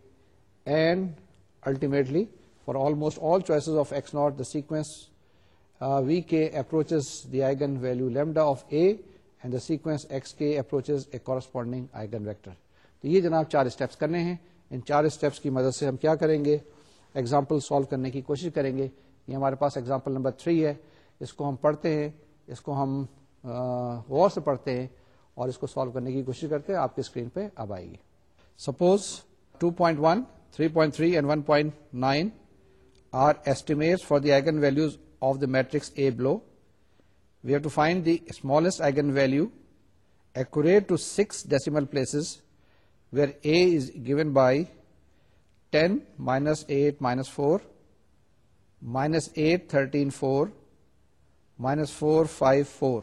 for almost all choices of s naught the sequence v k approach the eigen value lambda of a and the sequence x k approaches a corresponding eigen vector تو یہ جناب چار اسٹیپس کرنے ہیں ان چار اسٹیپس کی مدد سے ہم کیا کریں گے ایگزامپل سالو کرنے کی کوشش کریں گے یہ ہمارے پاس ایگزامپل نمبر تھری ہے اس کو ہم پڑھتے ہیں اس کو ہم غور سے پڑھتے ہیں اور اس کو سالو کرنے کی کوشش کرتے ہیں آپ کی اسکرین پہ اب آئے گی suppose two point one three point three and one point nine are estimate for the eigen values of the matrix A below We have to find the smallest eigenvalue accurate to 6 decimal places where a is given by 10, minus 8, minus 4, minus 8, 13, 4, minus 4, 5, 4.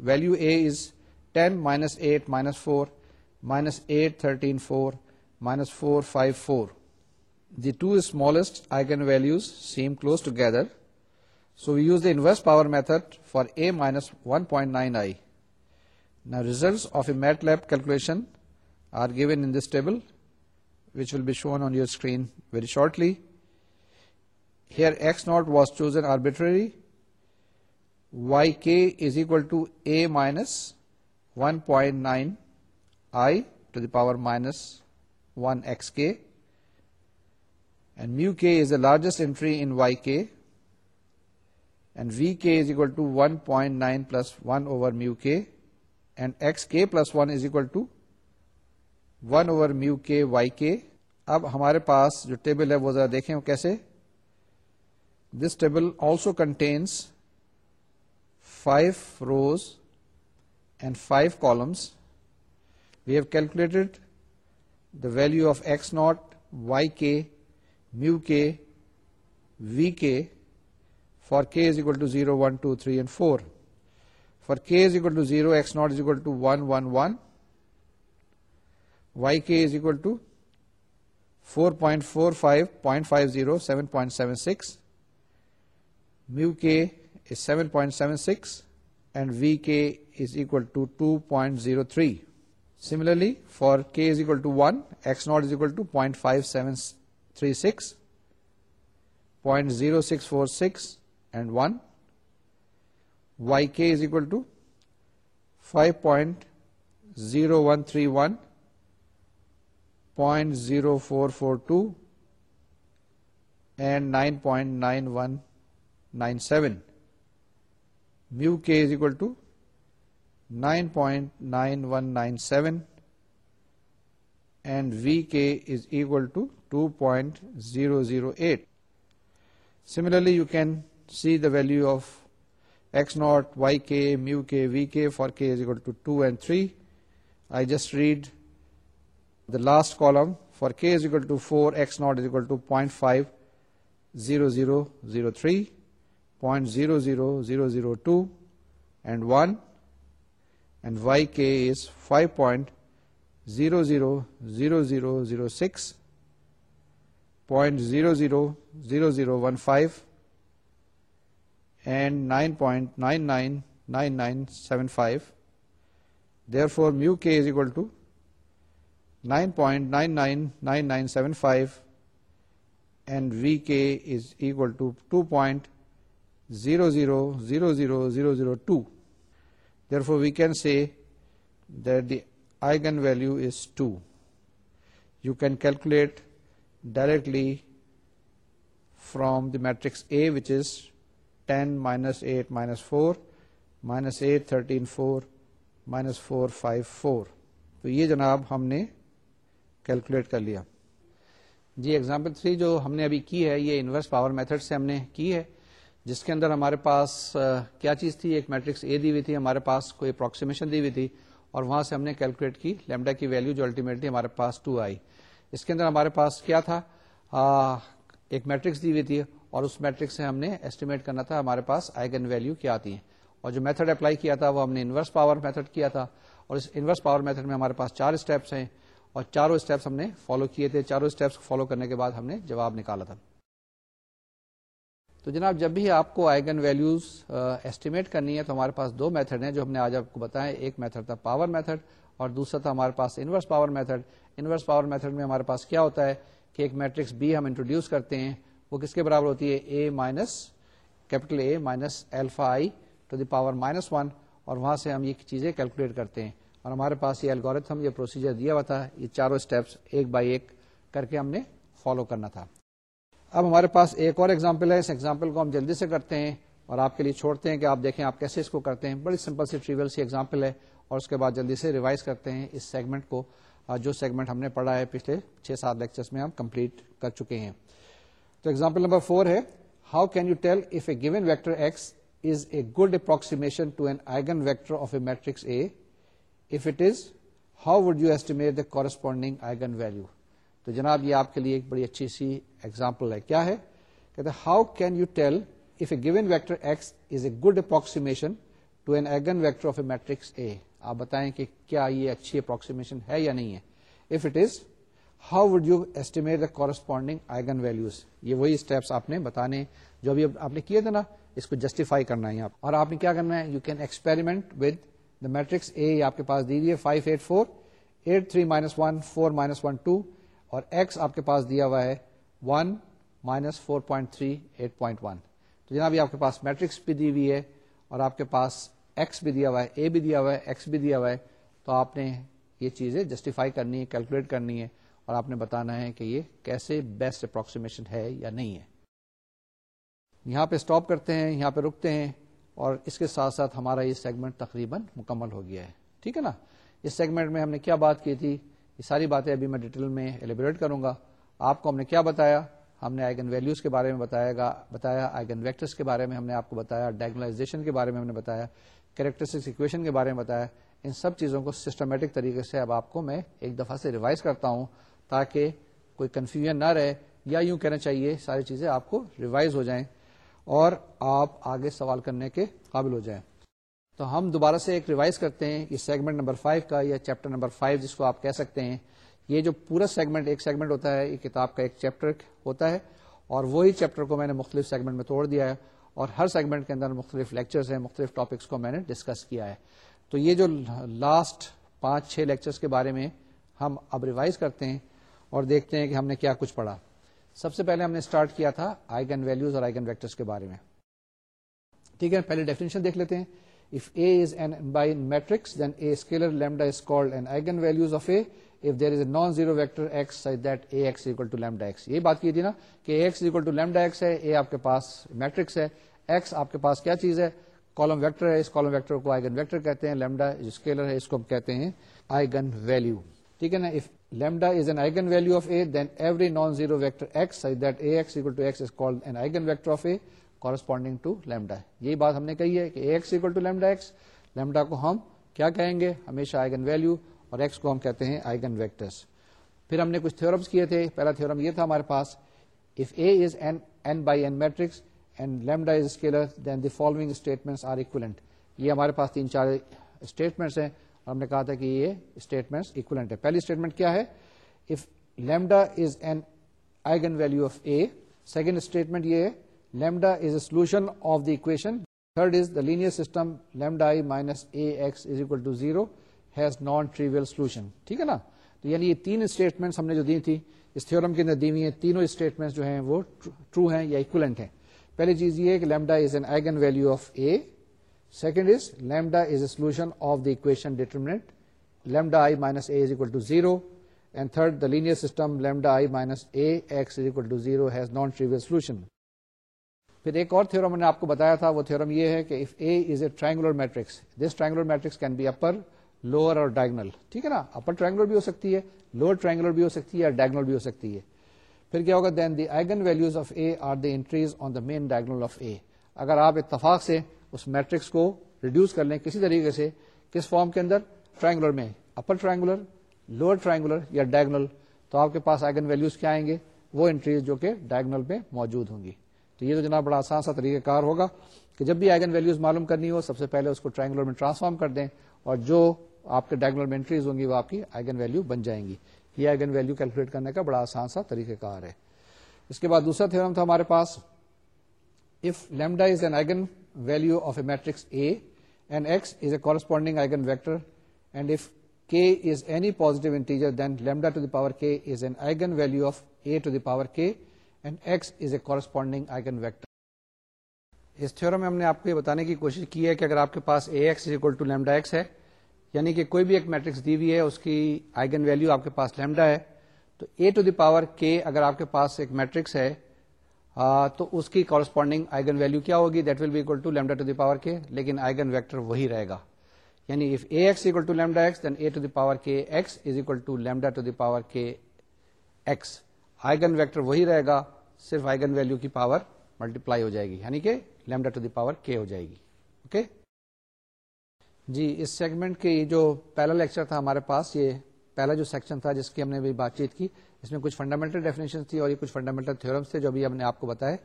value a is 10, minus 8, minus 4, minus 8, 13, 4, minus 4, 5, 4. The two smallest eigenvalues seem close together. So we use the inverse power method for A minus 1.9i. Now results of a MATLAB calculation are given in this table, which will be shown on your screen very shortly. Here x0 was chosen arbitrarily. Yk is equal to A minus 1.9 I to the power minus 1 xk, and mu k is the largest entry in yk, v is equal to one point nine plus one over mu k and x k plus one is equal to one over mu k y k اب ہمارے پاس جو ٹیبل ہے وہ ذرا وہ کیسے this table also contains five rows and five columns we have calculated the value of x naught y k mu k we k for k is equal to 0, 1, 2, 3 and 4. For k is equal to 0, x0 is equal to 1, 1, 1. Yk is equal to 4.45.50, 7.76. Mu k is 7.76 and vk is equal to 2.03. Similarly, for k is equal to 1, x0 is equal to 0.5736, 0.0646, and 1. Yk is equal to 5.0131, 0.0442 and 9.9197. Mu k is equal to 9.9197 and Vk is equal to 2.008. Similarly, you can see the value of x0, yk, mu k, vk for k is equal to 2 and 3. I just read the last column. For k is equal to 4, x0 is equal to 0.5, 0003, 0.00002 and 1, and yk is 5.000006, 0.000015, and 9.999975. Therefore, mu k is equal to 9.999975 and Vk is equal to 2.000002. Therefore, we can say that the eigenvalue is 2. You can calculate directly from the matrix A, which is ten minus eight minus four minus eight thirteen four minus four five four تو یہ جناب ہم نے کیلکولیٹ کر لیا جی ایگزامپل تھری جو ہم نے ابھی کی ہے یہ انورس پاور میتھڈ سے ہم نے کی ہے جس کے اندر ہمارے پاس کیا چیز تھی ایک میٹرکس اے دی ہوئی تھی ہمارے پاس کوئی اپروکسیمیشن دی ہوئی تھی اور وہاں سے ہم نے کیلکولیٹ کی لیمڈا کی ویلو جو الٹیمیٹلی ہمارے پاس ٹو آئی اس کے اندر ہمارے پاس کیا تھا ایک میٹرکس دی ہوئی تھی اور اس میٹرک سے ہم نے ایسٹیمیٹ کرنا تھا ہمارے پاس آئگن ویلو کیا آتی ہے اور جو میتھڈ اپلائی کیا تھا وہ ہم نے انورس پاور میتھڈ کیا تھا اور اس انورس پاور میتھڈ میں ہمارے پاس چار اسٹیپس ہیں اور چاروں اسٹیپس ہم نے فالو کیے تھے چاروں اسٹیپس فالو کرنے کے بعد ہم نے جواب نکالا تھا تو جناب جب بھی آپ کو آئگن ویلوز ایسٹیمیٹ کرنی ہے تو ہمارے پاس دو میتھڈ ہیں جو ہم نے آج آپ کو بتایا ایک میتھڈ تھا پاور میتھڈ اور دوسرا تھا ہمارے پاس inverse power method inverse power method میں ہمارے پاس کیا ہوتا ہے کہ ایک میٹرکس بی ہم انٹروڈیوس کرتے ہیں وہ کس کے برابر ہوتی ہے A minus capital A minus alpha I to the power minus one اور وہاں سے ہم یہ چیزیں کیلکولیٹ کرتے ہیں اور ہمارے پاس یہ الگوریتھم یہ پروسیجر دیا ہوا تھا یہ چاروں اسٹیپس ایک بائی ایک کر کے ہم نے فالو کرنا تھا اب ہمارے پاس ایک اور ایگزامپل ہے اس ایگزامپل کو ہم جلدی سے کرتے ہیں اور آپ کے لیے چھوڑتے ہیں کہ آپ دیکھیں آپ کیسے اس کو کرتے ہیں بڑی سمپل سی ٹریول سی ایگزامپل ہے اور اس کے بعد جلدی سے ریوائز کرتے ہیں اس سیگمنٹ کو جو سیگمنٹ ہم نے پڑھا ہے پچھلے چھ سات لیکچرس میں ہم کمپلیٹ کر چکے ہیں تو ایگزامپل نمبر فور ہے how can you tell if a given vector x is a good approximation to an eigen vector of a a matrix if it is how would you estimate the corresponding eigen value تو جناب یہ آپ کے لیے ایک بڑی اچھی سی ایگزامپل ہے کیا ہے کہتے how can you tell if a given vector x is a good approximation to an vector of a matrix A آپ بتائیں کہ کیا یہ اچھی اپروکسیمیشن ہے یا نہیں ہے if it is how would you estimate the corresponding eigen values یہ وہی اسٹیپس آپ نے بتانے جو ابھی آپ نے کیے تھے نا اس کو جسٹیفائی کرنا ہے اور آپ نے کیا کرنا ہے you can experiment with the matrix A آپ کے پاس دی ہے آپ کے پاس دیا ہوا ہے one one minus four point point three eight تو جناب آپ کے پاس میٹرکس بھی دی ہوئی ہے اور آپ کے پاس ایکس بھی دیا ہوا ہے اے بھی دیا ہوا ہے ایکس بھی دیا ہوا ہے تو آپ نے یہ چیزیں جسٹیفائی کرنی ہے کیلکولیٹ کرنی ہے اور آپ نے بتانا ہے کہ یہ کیسے بیسٹ اپروکسیمیشن ہے یا نہیں ہے یہاں پہ اسٹاپ کرتے ہیں یہاں پہ رکتے ہیں اور اس کے ساتھ ساتھ ہمارا یہ سیگمنٹ تقریباً مکمل ہو گیا ہے ٹھیک ہے نا اس سیگمنٹ میں ہم نے کیا بات کی تھی یہ ساری باتیں ابھی میں ڈیٹیل میں ایلیبریٹ کروں گا آپ کو ہم نے کیا بتایا ہم نے آئگن ویلوز کے بارے میں بتایا بتایا گا آئگن ویکٹرس کے بارے میں ہم نے آپ کو بتایا ڈائگنائزیشن کے بارے میں ہم نے بتایا اکویشن کے بارے میں بتایا ان سب چیزوں کو سسٹمیٹک طریقے سے اب آپ کو میں ایک دفعہ سے ریوائز کرتا ہوں تاکہ کوئی کنفیوژن نہ رہے یا یوں کہنا چاہیے ساری چیزیں آپ کو ریوائز ہو جائیں اور آپ آگے سوال کرنے کے قابل ہو جائیں تو ہم دوبارہ سے ایک ریوائز کرتے ہیں یہ سیگمنٹ نمبر 5 کا یا چیپٹر نمبر 5 جس کو آپ کہہ سکتے ہیں یہ جو پورا سیگمنٹ ایک سیگمنٹ ہوتا ہے یہ کتاب کا ایک چیپٹر ہوتا ہے اور وہی چیپٹر کو میں نے مختلف سیگمنٹ میں توڑ دیا ہے اور ہر سیگمنٹ کے اندر مختلف لیکچرز ہیں مختلف ٹاپکس کو میں نے ڈسکس کیا ہے تو یہ جو لاسٹ پانچ چھ لیکچرز کے بارے میں ہم اب ریوائز کرتے ہیں اور دیکھتے ہیں کہ ہم نے کیا کچھ پڑھا سب سے پہلے ہم نے اسٹارٹ کیا تھا آئگن ویلوز اور آئگن ویکٹر کے بارے میں ٹھیک ہے پہلے ڈیفینیشن دیکھ لیتے ہیں if A is n by matrix then a scalar lambda is called an eigen values of A If there is a non-zero vector x such that ax equal to lambda x. یہ بات کی تھی نا کہ ax equal to lambda x ہے a آپ کے پاس میٹرکس ہے x آپ کے پاس کیا چیز ہے کالم ویکٹر ہے اس کالم ویکٹر کو آئگن ویکٹر کہتے ہیں لیمڈا جو اسکیلر ہے اس کو ہم کہتے ہیں آئگن ویلو ٹھیک ہے نا if lambda is an eigen value of A then every non zero vector vector x x x that a a equal to to is an of corresponding lambda یہی بات ہم نے کہی ہے کہ A x x equal to lambda lambda کو ہم کیا کہیں گے ہمیشہ آئیگن ویلو اور ایکس کو ہم کہتے ہیں آئگن ویکٹرس پھر ہم نے کچھ تھورمس کیے تھے پہلا تھھیورم یہ تھا ہمارے پاس if A is an n by n matrix and lambda is scalar then the following statement are equivalent یہ ہمارے پاس تین چار اسٹیٹمنٹس ہیں ہم نے کہا تھا کہ یہ اسٹیٹمنٹ اکولنٹ ہے پہلی اسٹیٹمنٹ کیا ہے if lambda is an eigen value of A second statement یہ lambda is a solution of equation third is the linear system lambda I minus A x is equal to zero has non trivial solution ٹھیک ہے نا تو یعنی یہ تین اسٹیٹمنٹ ہم نے جو دی تھی اس تھورم کے اندر دی ہوئی ہیں تینوں اسٹیٹمنٹ جو ہیں وہ ٹرو ہیں یا اکولنٹ ہیں پہلی چیز یہ ہے کہ lambda is an eigen value of A second is lambda is a solution of the equation determinant lambda I minus A is equal to zero and third the linear system lambda I minus A x is equal to zero has non trivial solution پھر ایک اور تھورم میں نے آپ کو بتایا تھا وہ تھورم یہ ہے کہ if A is a triangular matrix this triangular matrix can be upper lower اور ڈائگنل ٹھیک ہے نا اپر ٹرائنگولر بھی ہو سکتی ہے لوور ٹرائنگولر بھی ہو سکتی ہے اور ڈائگنل بھی ہو سکتی ہے پھر کیا ہوگا then the eigen values of A are the entries on the main diagonal of A اگر آپ اتفاق سے اس میٹرکس کو ریڈیوس کر لیں کسی طریقے سے کس فارم کے اندر ٹرائنگولر میں اپر ٹرائنگولر لوور ٹرائنگولر یا ڈائگنل تو آپ کے پاس آئگن ویلوز کیا آئیں گے وہ انٹریز جو کہ ڈائگنل میں موجود ہوں گی تو یہ تو جناب بڑا آسان سا طریقہ کار ہوگا کہ جب بھی آئگن ویلوز معلوم کرنی ہو سب سے پہلے اس کو ٹرائنگولر میں ٹرانسفارم کر دیں اور جو آپ کے ڈائگنل میں انٹریز ہوں گی وہ آپ کی آئگن ویلو بن جائیں گی یہ آئگن ویلو کیلکولیٹ کرنے کا بڑا آسان سا طریقہ کار ہے اس کے بعد دوسرا تھیورم تھا ہمارے پاس if lambda is an eigen value of a matrix A is a corresponding A to the power k corresponding eigen vector us theorem میں ہم نے آپ کو یہ بتانے کی کوشش کی ہے کہ اگر آپ کے پاس A x equal to lambda x ہے یعنی کہ کوئی بھی ایک میٹرکس دی ہوئی ہے اس کی آئگن ویلو آپ کے پاس لیمڈا ہے تو A to the power k اگر آپ کے پاس ایک میٹرکس ہے تو اس کی کورسپونڈنگ آئگن ویلو کیا ہوگی that will to to lambda the power k لیکن آئگن ویکٹر وہی رہے گا یعنی power k x is equal to lambda to the power k x eigen vector وہی رہے گا صرف آئگن ویلو کی پاور ملٹیپلائی ہو جائے گی یعنی کہ lambda to the power k ہو جائے گی اوکے جی اس سیگمنٹ کے جو پہلا لیکچر تھا ہمارے پاس یہ پہلا جو سیکشن تھا جس کی ہم نے بھی بات چیت کی اس میں کچھ فنڈامنٹل ڈیفینیشن تھی اور یہ کچھ فنڈامنٹل تھورمس تھے جو ہم نے آپ کو بتایا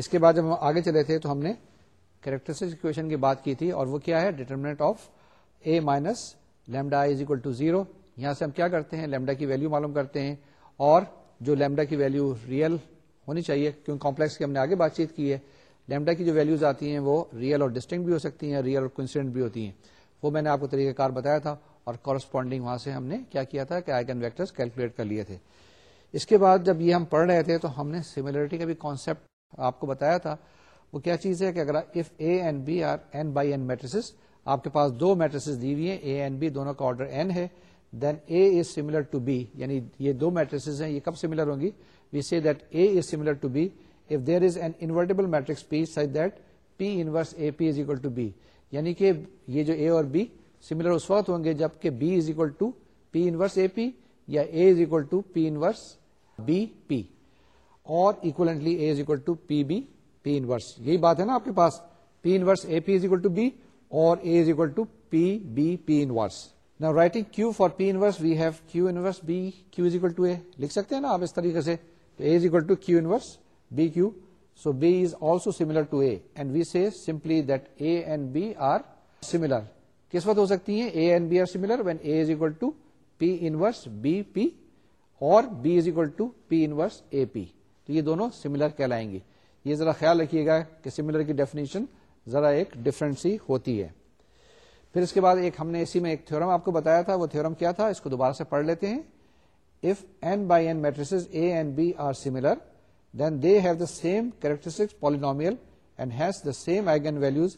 اس کے بعد جب ہم آگے چلے تھے تو ہم نے کی کی بات تھی اور وہ کیا ہے determinant of A minus lambda is equal to zero یہاں سے ہم کیا کرتے ہیں لیمڈا کی ویلو معلوم کرتے ہیں اور جو لیمڈا کی ویلو ریئل ہونی چاہیے کیونکہ کمپلیکس کی ہم نے آگے بات چیت کی ہے لیمڈا کی جو ویلوز آتی ہیں وہ ریئل اور ڈسٹنکٹ بھی ہو سکتی ہیں ریئل اور کنسیڈنٹ بھی ہوتی ہیں وہ میں نے آپ کو طریقہ کار بتایا تھا اور کورسپونڈنگ وہاں سے ہم نے کیا کیا تھا کہ آئگن ویکٹرز کیلکولیٹ کر لیے تھے اس کے بعد جب یہ ہم پڑھ رہے تھے تو ہم نے سیملرٹی کا بھی کانسیپٹ آپ کو بتایا تھا وہ کیا چیز ہے کہ اگر if A and B are n n by matrices آپ کے پاس دو میٹریس دی ہوئی ہیں اے اینڈ بی دونوں کا آرڈر این ہے then A is similar to B یعنی یہ دو میٹریسز ہیں یہ کب سیملر ہوں گی we see that A is similar to B if there is an invertible matrix P such that P inverse A P is equal to B یعنی کہ یہ جو اے اور بی سملر اس وقت ہوں گے جبکہ B is equal to P inverse A P یا A is equal to P inverse B P اور equivalently A is equal to P P B inverse یہی بات ہے نا آپ کے پاس P inverse A P is equal to B اور A is equal to P B P inverse نا writing Q for P inverse we have Q inverse B Q is equal to A لکھ سکتے ہیں نا آپ اس طریقے سے تو A equal to Q inverse B Q so B is also similar to A and we see simply that A and B are similar کس وقت ہو سکتی ہیں A A and B are when is equal to P B B P P P اور از اکول ٹو اے تو یہ دونوں سیملر کہلائیں گے یہ ذرا خیال رکھیے گا کہ سیملر کی ڈیفینیشن ذرا ایک سی ہوتی ہے پھر اس کے بعد ایک ہم نے اسی میں ایک تھورم آپ کو بتایا تھا وہ تھورم کیا تھا اس کو دوبارہ سے پڑھ لیتے ہیں if n by n matrices A and B are similar then they have the same characteristics polynomial and has the same eigen values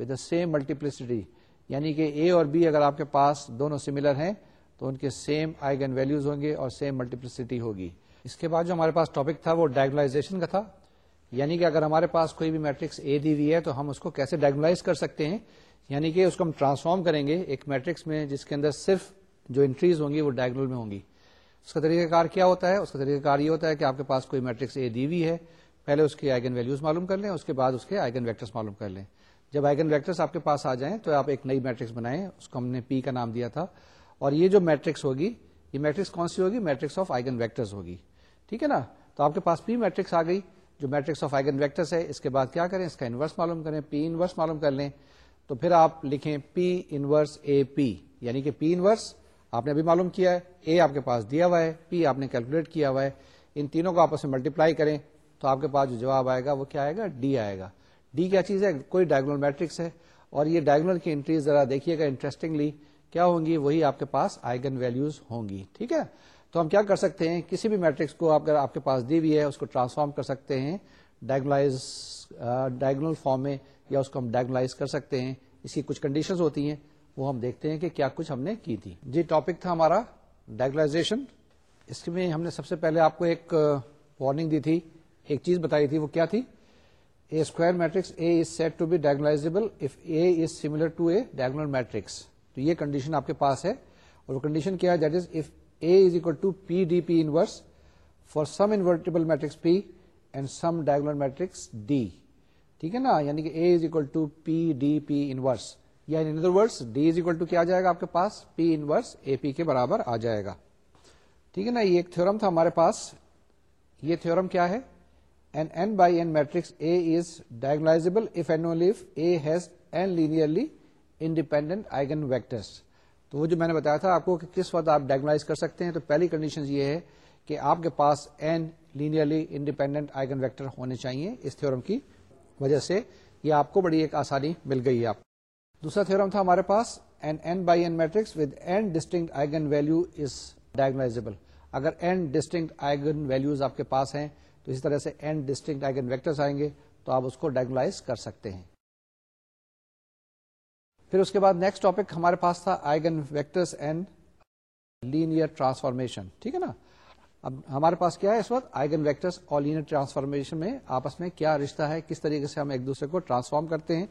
with the same multiplicity یعنی کہ اے اور بی اگر آپ کے پاس دونوں سملر ہیں تو ان کے سیم آئیگن ویلوز ہوں گے اور سیم ملٹیپلسٹی ہوگی اس کے بعد جو ہمارے پاس ٹاپک تھا وہ ڈائگنائزیشن کا تھا یعنی کہ اگر ہمارے پاس کوئی بھی میٹرکس اے دی ہوئی ہے تو ہم اس کو کیسے ڈائگنائز کر سکتے ہیں یعنی کہ اس کو ہم ٹرانسفارم کریں گے ایک میٹرکس میں جس کے اندر صرف جو انٹریز ہوں گی وہ ڈائگنل میں ہوں گی اس کا طریقہ کار کیا ہوتا ہے اس کا طریقہ کار یہ ہوتا ہے کہ آپ کے پاس کوئی میٹرکس اے دی ہوئی ہے پہلے اس کے آئگن ویلوز معلوم کر لیں اس کے بعد اس کے آئگن ویکٹرس معلوم کر لیں جب آئگن ویکٹرس آپ کے پاس آ جائیں تو آپ ایک نئی میٹرکس بنائیں اس کو ہم نے پی کا نام دیا تھا اور یہ جو میٹرکس ہوگی یہ میٹرکس کون سی ہوگی میٹرکس آف آئگن ویکٹرس ہوگی ٹھیک ہے نا تو آپ کے پاس پی میٹرکس آ گئی جو میٹرکس آف آئگن ویکٹرس ہے اس کے بعد کیا کریں اس کا انورس معلوم کریں پی انورس معلوم کر لیں تو پھر آپ لکھیں پی انورس اے پی یعنی کہ پی انورس آپ نے ابھی معلوم کیا ہے اے آپ کے پاس دیا ہوا ہے پی آپ نے کیلکولیٹ کیا ہوا ہے ان تینوں کو آپس میں ملٹیپلائی کریں تو آپ کے پاس جو جواب آئے گا وہ کیا آئے گا ڈی آئے گا ڈی کیا چیز ہے کوئی ڈائگنل میٹرکس ہے اور یہ ڈائگنل کی انٹریز ذرا دیکھیے گا انٹرسٹنگلی کیا ہوں گی وہی آپ کے پاس آئگن ویلوز ہوں گی ٹھیک ہے تو ہم کیا کر سکتے ہیں کسی بھی میٹرکس کو اگر آپ کے پاس دی ہوئی ہے اس کو ٹرانسفارم کر سکتے ہیں ڈائگنلائز ڈائگنل فارم میں یا اس کو ہم ڈائگنلائز کر سکتے ہیں اس کی کچھ کنڈیشن ہوتی ہیں وہ ہم دیکھتے ہیں کہ کیا کچھ ہم نے کی تھی جی ٹاپک تھا ہمارا ڈائگنلائزیشن اس میں ہم نے سب سے پہلے آپ کو ایک وارننگ دی تھی ایک چیز بتائی تھی وہ کیا تھی a square matrix A is said to be diagonalizable if A is similar to a diagonal matrix. تو یہ condition آپ کے پاس ہے اور condition کیا ہے that is if A is equal to P D P inverse for some invertible matrix P and some diagonal matrix D. ٹھیک ہے نا یعنی کہ A is equal to P D P inverse. یا in other words D is equal to کیا جائے گا آپ کے پاس P inverse AP کے برابر آ جائے گا ٹھیک ہے نا یہ ایک theorem تھا ہمارے پاس یہ theorem کیا ہے an n by n matrix A is diagonalizable if اینو لےز n linearly independent eigen vectors تو وہ جو میں نے بتایا تھا آپ کو کس وقت آپ ڈائگناز کر سکتے ہیں تو پہلی کنڈیشن یہ ہے کہ آپ کے پاس این لیرلی انڈیپینڈنٹ آئگن ویکٹر ہونے چاہیے اس تھیورم کی وجہ سے یہ آپ کو بڑی ایک آسانی مل گئی ہے آپ کو دوسرا تھورم تھا ہمارے پاس an n by n matrix with n distinct eigen value is diagonalizable اگر این ڈسٹنگ آئگن ویلوز آپ کے پاس ہیں تو طرح سے آئیں گے تو آپ اس کو ڈائگنلائز کر سکتے ہیں پھر اس کے بعد نیکسٹ ٹاپک ہمارے پاس تھا آئگن اینڈ لینئر ٹرانسفارمیشن ٹھیک ہے نا اب ہمارے پاس کیا ہے اس وقت آئگن ویکٹرس اور لینئر ٹرانسفارمیشن میں آپس میں کیا رشتہ ہے کس طریقے سے ہم ایک دوسرے کو ٹرانسفارم کرتے ہیں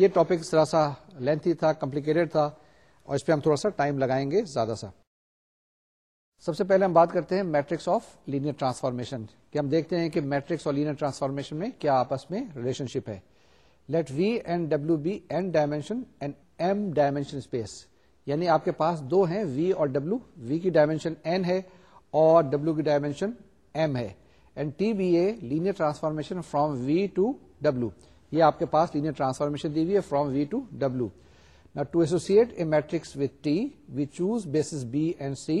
یہ ٹاپک ذرا سا لینتھی تھا کمپلیکیٹڈ تھا اور اس پہ ہم تھوڑا سا ٹائم لگائیں گے زیادہ سا سب سے پہلے ہم بات کرتے ہیں میٹرکس آف لینئر ٹرانسفارمیشن کہ ہم دیکھتے ہیں کہ میٹرکس اور لینئر ٹرانسفارمیشن میں کیا آپس میں ریلیشن شپ ہے let V and W be n dimension and m dimension space یعنی آپ کے پاس دو ہیں وی اور ڈبلو وی کی ڈائمینشن این ہے اور ڈبلو کی ڈائمینشن ایم ہے and T be a linear transformation from V to W یہ آپ کے پاس لینئر ٹرانسفارمیشن دی ہوئی ہے from V to W to associate a matrix with T we choose bases B and C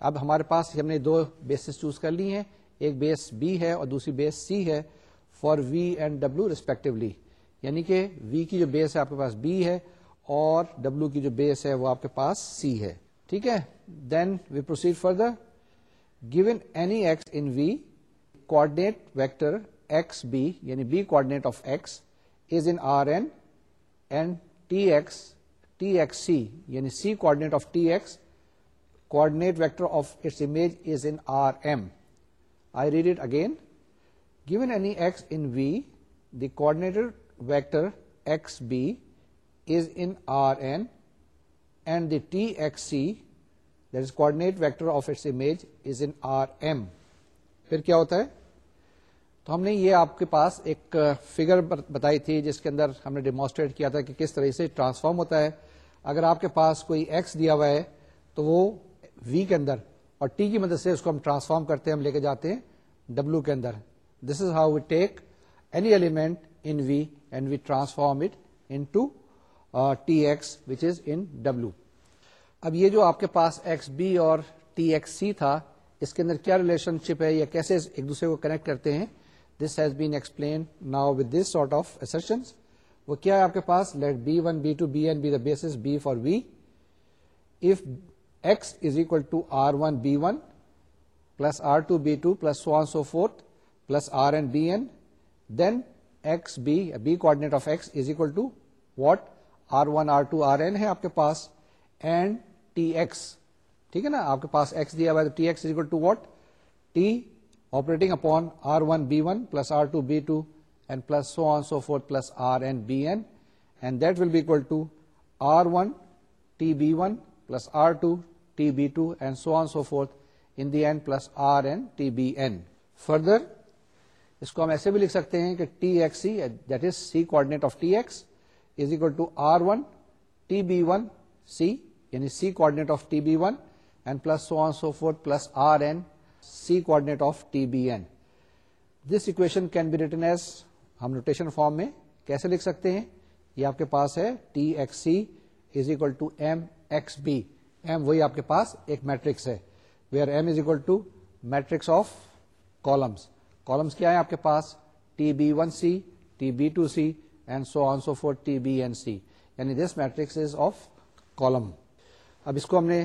اب ہمارے پاس ہم نے دو بیسز چوز کر لی ہیں ایک بیس بی ہے اور دوسری بیس سی ہے for V and W respectively یعنی کہ وی کی جو بیس ہے آپ کے پاس بی ہے اور ڈبلو کی جو بیس ہے وہ آپ کے پاس سی ہے ٹھیک ہے then we proceed further given any X in V coordinate vector X B یعنی B coordinate of X is and T X T X C یعنی C coordinate of T X تو ہم نے یہ آپ کے پاس ایک فگر بتائی تھی جس کے اندر ہم نے ڈیمانسٹریٹ کیا تھا کہ کس طرح سے ٹرانسفارم ہوتا ہے اگر آپ کے پاس کوئی ایکس دیا ہوا ہے تو وہ وی کے اندر اور ٹی کی مدد سے اس کو ہم ٹرانسفارم کرتے ہیں ہم لے کے جاتے ہیں ڈبلو کے اندر this is how we take any element in V and we transform it into T X which is in W اب یہ جو آپ کے پاس ایکس بی اور ٹی ایکس سی تھا اس کے اندر کیا ریلیشن شپ ہے یا کیسے ایک دوسرے کو کنیکٹ کرتے ہیں this has been explain now with this sort of assertion وہ کیا ہے آپ کے پاس let B one B two B and B the base B for V if آپ کے پاس ایکس دیا upon R one B one plus R two B two and plus so on so forth plus R and B and that will be equal to R one T B one plus R two T so on so forth and plus R and T B either اس کو ہم ایسے بھی لکھ سکتے ہیں کہ T X C equation can be written as ہم روٹیشن فارم میں کیسے لکھ سکتے ہیں یہ آپ کے پاس ہے T X C is equal to M X B M وہی آپ کے پاس ایک میٹرکس ہے where M is equal to matrix of columns columns کیا ہے آپ کے پاس T B one C T B two C and so on so forth T B C یعنی this matrix is of column اب اس کو ہم نے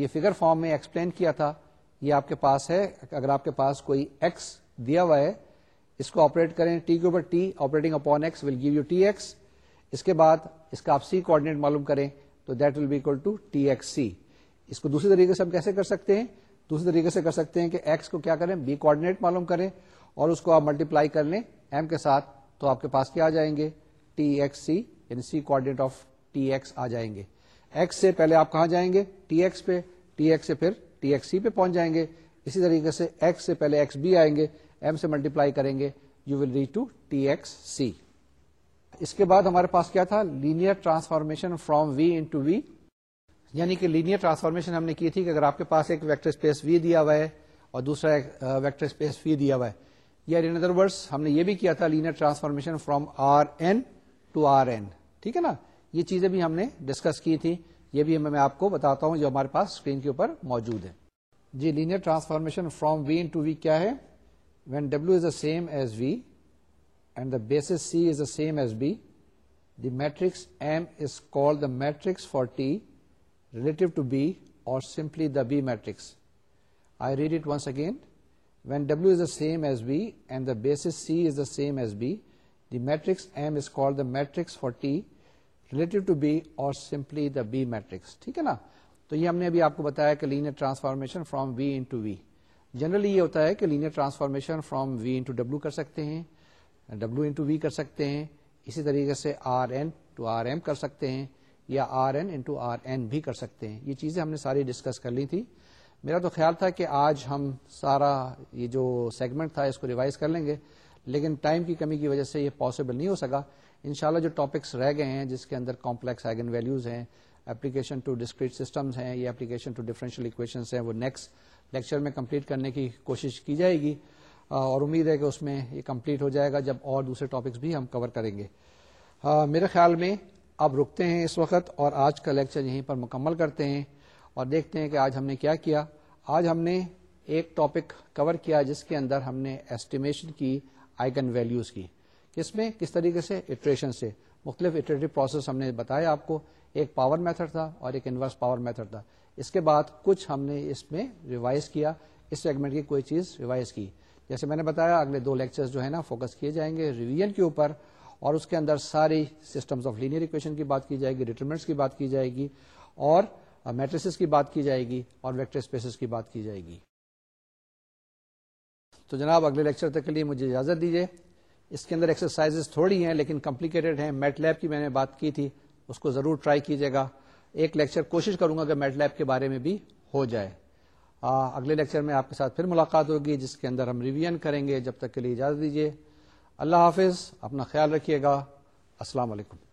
یہ فگر فارم میں ایکسپلین کیا تھا یہ آپ کے پاس ہے اگر آپ کے پاس کوئی ایکس دیا ہوا ہے اس کو آپریٹ کریں ٹی کے اوپر T operating upon X will give you T X اس کے بعد اس کا آپ سی کوآڈینیٹ معلوم کریں تو that will be equal to T X C اس کو دوسری طریقے سے ہم کیسے کر سکتے ہیں دوسری طریقے سے کر سکتے ہیں کہ ایکس کو کیا کریں بی کوآڈینیٹ معلوم کریں اور اس کو آپ ملٹیپلائی کر لیں ایم کے ساتھ تو آپ کے پاس کیا آ جائیں گے ٹی ایکس سی یعنی C coordinate of T X آ جائیں گے ایکس سے پہلے آپ کہاں جائیں گے ٹی ایکس پہ ٹی ایکس سے پھر ٹی ایکس سی پہ پہنچ جائیں گے اسی طریقے سے ایکس سے پہلے ایکس بی آئیں گے ایم سے ملٹیپلائی کریں گے you will reach to T X C اس کے بعد ہمارے پاس کیا تھا linear transformation from V into V یعنی کہ لینئر ٹرانسفارمیشن ہم نے کی تھی کہ اگر آپ کے پاس ایک ویکٹر اسپیس وی دیا ہوا ہے اور دوسرا ایک ویکٹر اسپیس وی دیا ہوا ہے یا ان ادر ورڈس ہم نے یہ بھی کیا تھا linear transformation from R n to R n ٹھیک ہے نا یہ چیزیں بھی ہم نے ڈسکس کی تھی یہ بھی میں آپ کو بتاتا ہوں جو ہمارے پاس اسکرین کے اوپر موجود ہے جی linear transformation from V into V کیا ہے when W is a same as V and the base C is the same as B the matrix M is called the matrix for T relative to B or simply the B matrix I read it once again when W is the same as B and the base C is the same as B the matrix M is call the matrix for T relative to B or simply the B matrix ٹھیک ہے نا تو یہ ہم نے ابھی آپ کو بتایا کہ linear transformation from V into V generally یہ ہوتا ہے کہ linear transformation from V into W کر سکتے ہیں ڈبلو انٹو وی کر سکتے ہیں اسی طریقے سے R n to R m کر سکتے ہیں یا R n into R n بھی کر سکتے ہیں یہ چیزیں ہم نے ساری ڈسکس کر لی تھی میرا تو خیال تھا کہ آج ہم سارا یہ جو سیگمنٹ تھا اس کو ریوائز کر لیں گے لیکن ٹائم کی کمی کی وجہ سے یہ پاسبل نہیں ہو سکا ان شاء جو ٹاپکس رہ گئے ہیں جس کے اندر کمپلیکس آئگن ویلوز ہیں اپلیکیشن ٹو ڈسکریٹ سسٹمز ہیں یا اپلیکیشن ٹو ڈیفرنشیل اکویشنس ہیں وہ نیکسٹ لیکچر میں کمپلیٹ کرنے کی کوشش کی جائے گی اور امید ہے کہ اس میں یہ کمپلیٹ ہو جائے گا جب اور دوسرے ٹاپکس بھی ہم کور کریں گے میرے خیال میں اب رکتے ہیں اس وقت اور آج کا لیکچر یہیں پر مکمل کرتے ہیں اور دیکھتے ہیں کہ آج ہم نے کیا کیا آج ہم نے ایک ٹاپک کور کیا جس کے اندر ہم نے ایسٹیمیشن کی آئگن ویلیوز کی کس میں کس طریقے سے اٹریشن سے مختلف اٹریٹو پروسیس ہم نے بتایا آپ کو ایک پاور میتھڈ تھا اور ایک انورس پاور میتھڈ تھا اس کے بعد کچھ ہم نے اس میں ریوائز کیا اس سیگمنٹ کی کوئی چیز ریوائز کی جیسے میں نے بتایا اگلے دو لیکچر جو ہے نا فوکس کیے جائیں گے ریویژن کے اوپر اور اس کے اندر ساری سسٹمز آف لینئر اکویشن کی بات کی جائے گی ریٹرمنٹس کی بات کی جائے گی اور میٹریسز کی بات کی جائے گی اور ویکٹر کی بات کی جائے گی تو جناب اگلے لیکچر تک کے لیے مجھے اجازت دیجیے اس کے اندر ایکسرسائز تھوڑی ہیں لیکن کمپلیکیٹڈ ہیں میٹ لیب کی میں نے بات کی تھی اس کو ضرور ٹرائی کیجیے گا ایک لیکچر کوشش کروں گا کہ میٹ لیب کے بارے میں بھی ہو جائے اگلے لیکچر میں آپ کے ساتھ پھر ملاقات ہوگی جس کے اندر ہم ریویژن کریں گے جب تک کے لیے اجازت دیجیے اللہ حافظ اپنا خیال رکھیے گا السلام علیکم